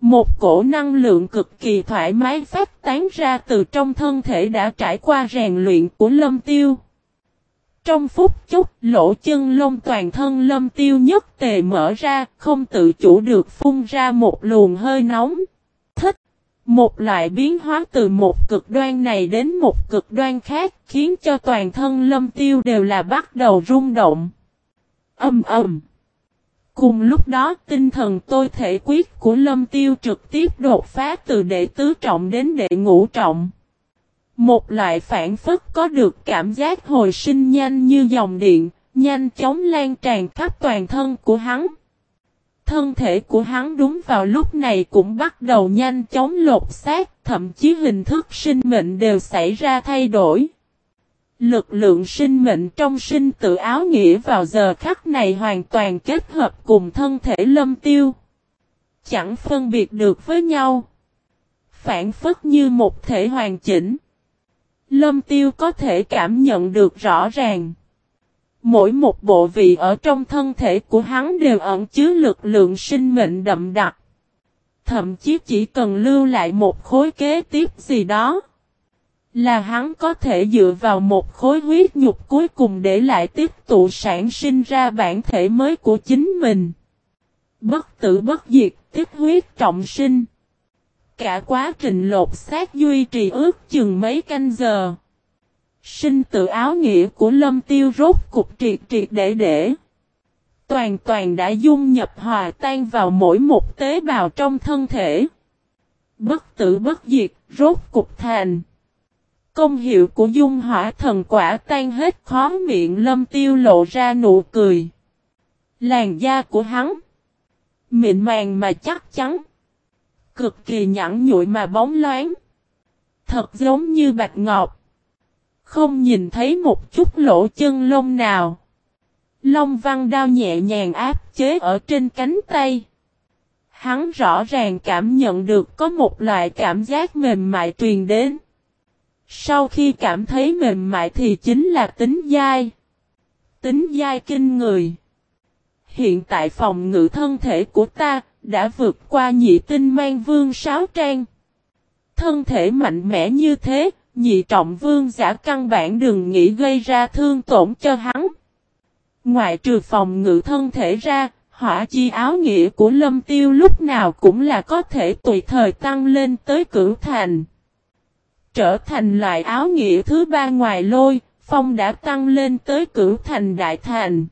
Một cổ năng lượng cực kỳ thoải mái phát tán ra từ trong thân thể đã trải qua rèn luyện của lâm tiêu. Trong phút chốc, lỗ chân lông toàn thân lâm tiêu nhất tề mở ra, không tự chủ được phun ra một luồng hơi nóng. Thích! Một loại biến hóa từ một cực đoan này đến một cực đoan khác, khiến cho toàn thân lâm tiêu đều là bắt đầu rung động. Âm ầm! Cùng lúc đó tinh thần tôi thể quyết của lâm tiêu trực tiếp đột phá từ đệ tứ trọng đến đệ ngũ trọng. Một loại phản phất có được cảm giác hồi sinh nhanh như dòng điện, nhanh chóng lan tràn khắp toàn thân của hắn. Thân thể của hắn đúng vào lúc này cũng bắt đầu nhanh chóng lột xác, thậm chí hình thức sinh mệnh đều xảy ra thay đổi. Lực lượng sinh mệnh trong sinh tự áo nghĩa vào giờ khắc này hoàn toàn kết hợp cùng thân thể lâm tiêu. Chẳng phân biệt được với nhau. Phản phất như một thể hoàn chỉnh. Lâm tiêu có thể cảm nhận được rõ ràng. Mỗi một bộ vị ở trong thân thể của hắn đều ẩn chứa lực lượng sinh mệnh đậm đặc. Thậm chí chỉ cần lưu lại một khối kế tiếp gì đó. Là hắn có thể dựa vào một khối huyết nhục cuối cùng để lại tiếp tụ sản sinh ra bản thể mới của chính mình. Bất tử bất diệt, tiếp huyết trọng sinh. Cả quá trình lột xác duy trì ước chừng mấy canh giờ. Sinh tự áo nghĩa của lâm tiêu rốt cục triệt triệt để để. Toàn toàn đã dung nhập hòa tan vào mỗi một tế bào trong thân thể. Bất tử bất diệt, rốt cục thành. Công hiệu của dung hỏa thần quả tan hết khó miệng lâm tiêu lộ ra nụ cười. Làn da của hắn. Mịn màng mà chắc chắn. Cực kỳ nhẵn nhụi mà bóng loáng. Thật giống như bạch ngọc. Không nhìn thấy một chút lỗ chân lông nào. Long văn đao nhẹ nhàng áp chế ở trên cánh tay. Hắn rõ ràng cảm nhận được có một loại cảm giác mềm mại truyền đến. Sau khi cảm thấy mềm mại thì chính là tính dai. Tính dai kinh người. Hiện tại phòng ngự thân thể của ta đã vượt qua nhị tinh mang vương sáo trang. Thân thể mạnh mẽ như thế, nhị trọng vương giả căn bản đừng nghĩ gây ra thương tổn cho hắn. ngoài trừ phòng ngự thân thể ra, hỏa chi áo nghĩa của lâm tiêu lúc nào cũng là có thể tùy thời tăng lên tới cửu thành. Trở thành loại áo nghĩa thứ ba ngoài lôi, phong đã tăng lên tới cửu thành đại thành.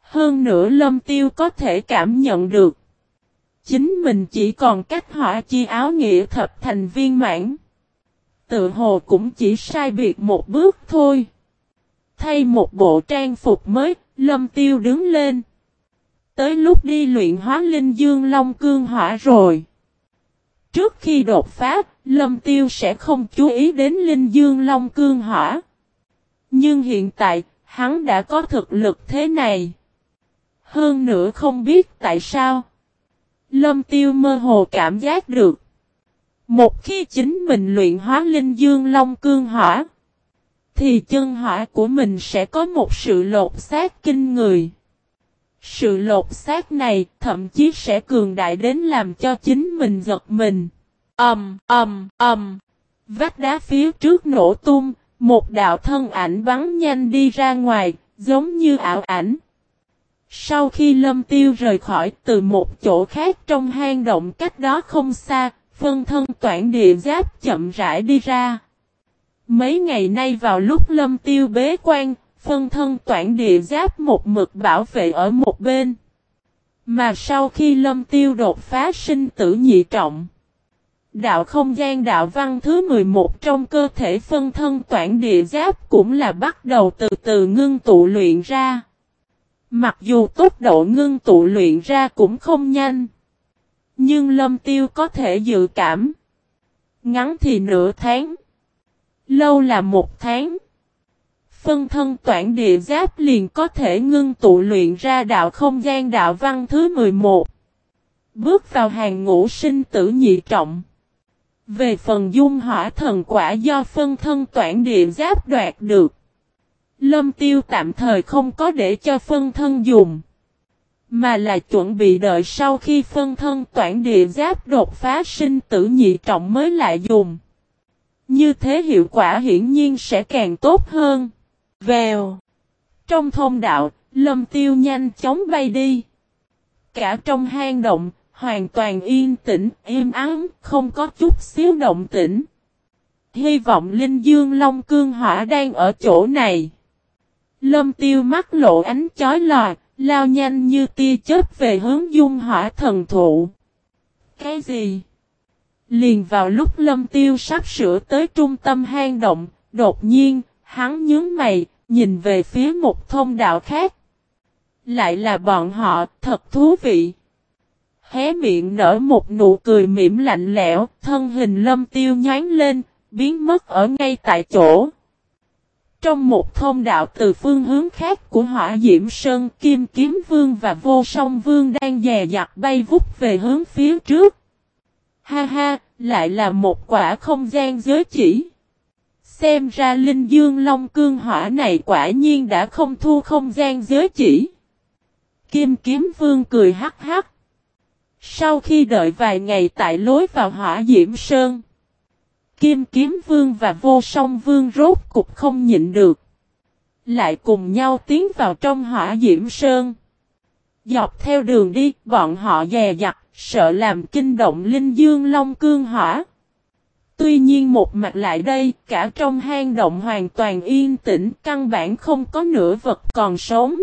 Hơn nữa lâm tiêu có thể cảm nhận được. Chính mình chỉ còn cách hỏa chi áo nghĩa thập thành viên mãn. Tự hồ cũng chỉ sai biệt một bước thôi. Thay một bộ trang phục mới, lâm tiêu đứng lên. Tới lúc đi luyện hóa linh dương long cương hỏa rồi. Trước khi đột phá, lâm tiêu sẽ không chú ý đến linh dương long cương hỏa. Nhưng hiện tại, hắn đã có thực lực thế này. Hơn nữa không biết tại sao. Lâm tiêu mơ hồ cảm giác được. Một khi chính mình luyện hóa linh dương long cương hỏa. Thì chân hỏa của mình sẽ có một sự lột xác kinh người. Sự lột xác này thậm chí sẽ cường đại đến làm cho chính mình giật mình. Ầm, ầm, ầm. Vách đá phía trước nổ tung, một đạo thân ảnh bắn nhanh đi ra ngoài, giống như ảo ảnh. Sau khi lâm tiêu rời khỏi từ một chỗ khác trong hang động cách đó không xa, phân thân toản địa giáp chậm rãi đi ra. Mấy ngày nay vào lúc lâm tiêu bế quan, phân thân toản địa giáp một mực bảo vệ ở một bên. Mà sau khi lâm tiêu đột phá sinh tử nhị trọng, đạo không gian đạo văn thứ 11 trong cơ thể phân thân toản địa giáp cũng là bắt đầu từ từ ngưng tụ luyện ra. Mặc dù tốc độ ngưng tụ luyện ra cũng không nhanh. Nhưng lâm tiêu có thể dự cảm. Ngắn thì nửa tháng. Lâu là một tháng. Phân thân toản địa giáp liền có thể ngưng tụ luyện ra đạo không gian đạo văn thứ 11. Bước vào hàng ngũ sinh tử nhị trọng. Về phần dung hỏa thần quả do phân thân toản địa giáp đoạt được. Lâm tiêu tạm thời không có để cho phân thân dùng. Mà là chuẩn bị đợi sau khi phân thân toản địa giáp đột phá sinh tử nhị trọng mới lại dùng. Như thế hiệu quả hiển nhiên sẽ càng tốt hơn. Vèo. Trong thông đạo, lâm tiêu nhanh chóng bay đi. Cả trong hang động, hoàn toàn yên tĩnh, im ắng, không có chút xíu động tĩnh. Hy vọng Linh Dương Long Cương Hỏa đang ở chỗ này. Lâm tiêu mắt lộ ánh chói lòa, lao nhanh như tia chớp về hướng dung hỏa thần thụ. Cái gì? Liền vào lúc lâm tiêu sắp sửa tới trung tâm hang động, đột nhiên, hắn nhướng mày, nhìn về phía một thông đạo khác. Lại là bọn họ, thật thú vị. Hé miệng nở một nụ cười mỉm lạnh lẽo, thân hình lâm tiêu nhán lên, biến mất ở ngay tại chỗ. Trong một thông đạo từ phương hướng khác của hỏa diễm sơn kim kiếm vương và vô song vương đang dè dặt bay vút về hướng phía trước. Ha ha, lại là một quả không gian giới chỉ. Xem ra linh dương long cương hỏa này quả nhiên đã không thu không gian giới chỉ. Kim kiếm vương cười hắc hắc. Sau khi đợi vài ngày tại lối vào hỏa diễm sơn. Kim kiếm vương và vô song vương rốt cục không nhịn được. Lại cùng nhau tiến vào trong hỏa diễm sơn. Dọc theo đường đi, bọn họ dè dặt, sợ làm kinh động linh dương long cương hỏa. Tuy nhiên một mặt lại đây, cả trong hang động hoàn toàn yên tĩnh, căn bản không có nửa vật còn sống.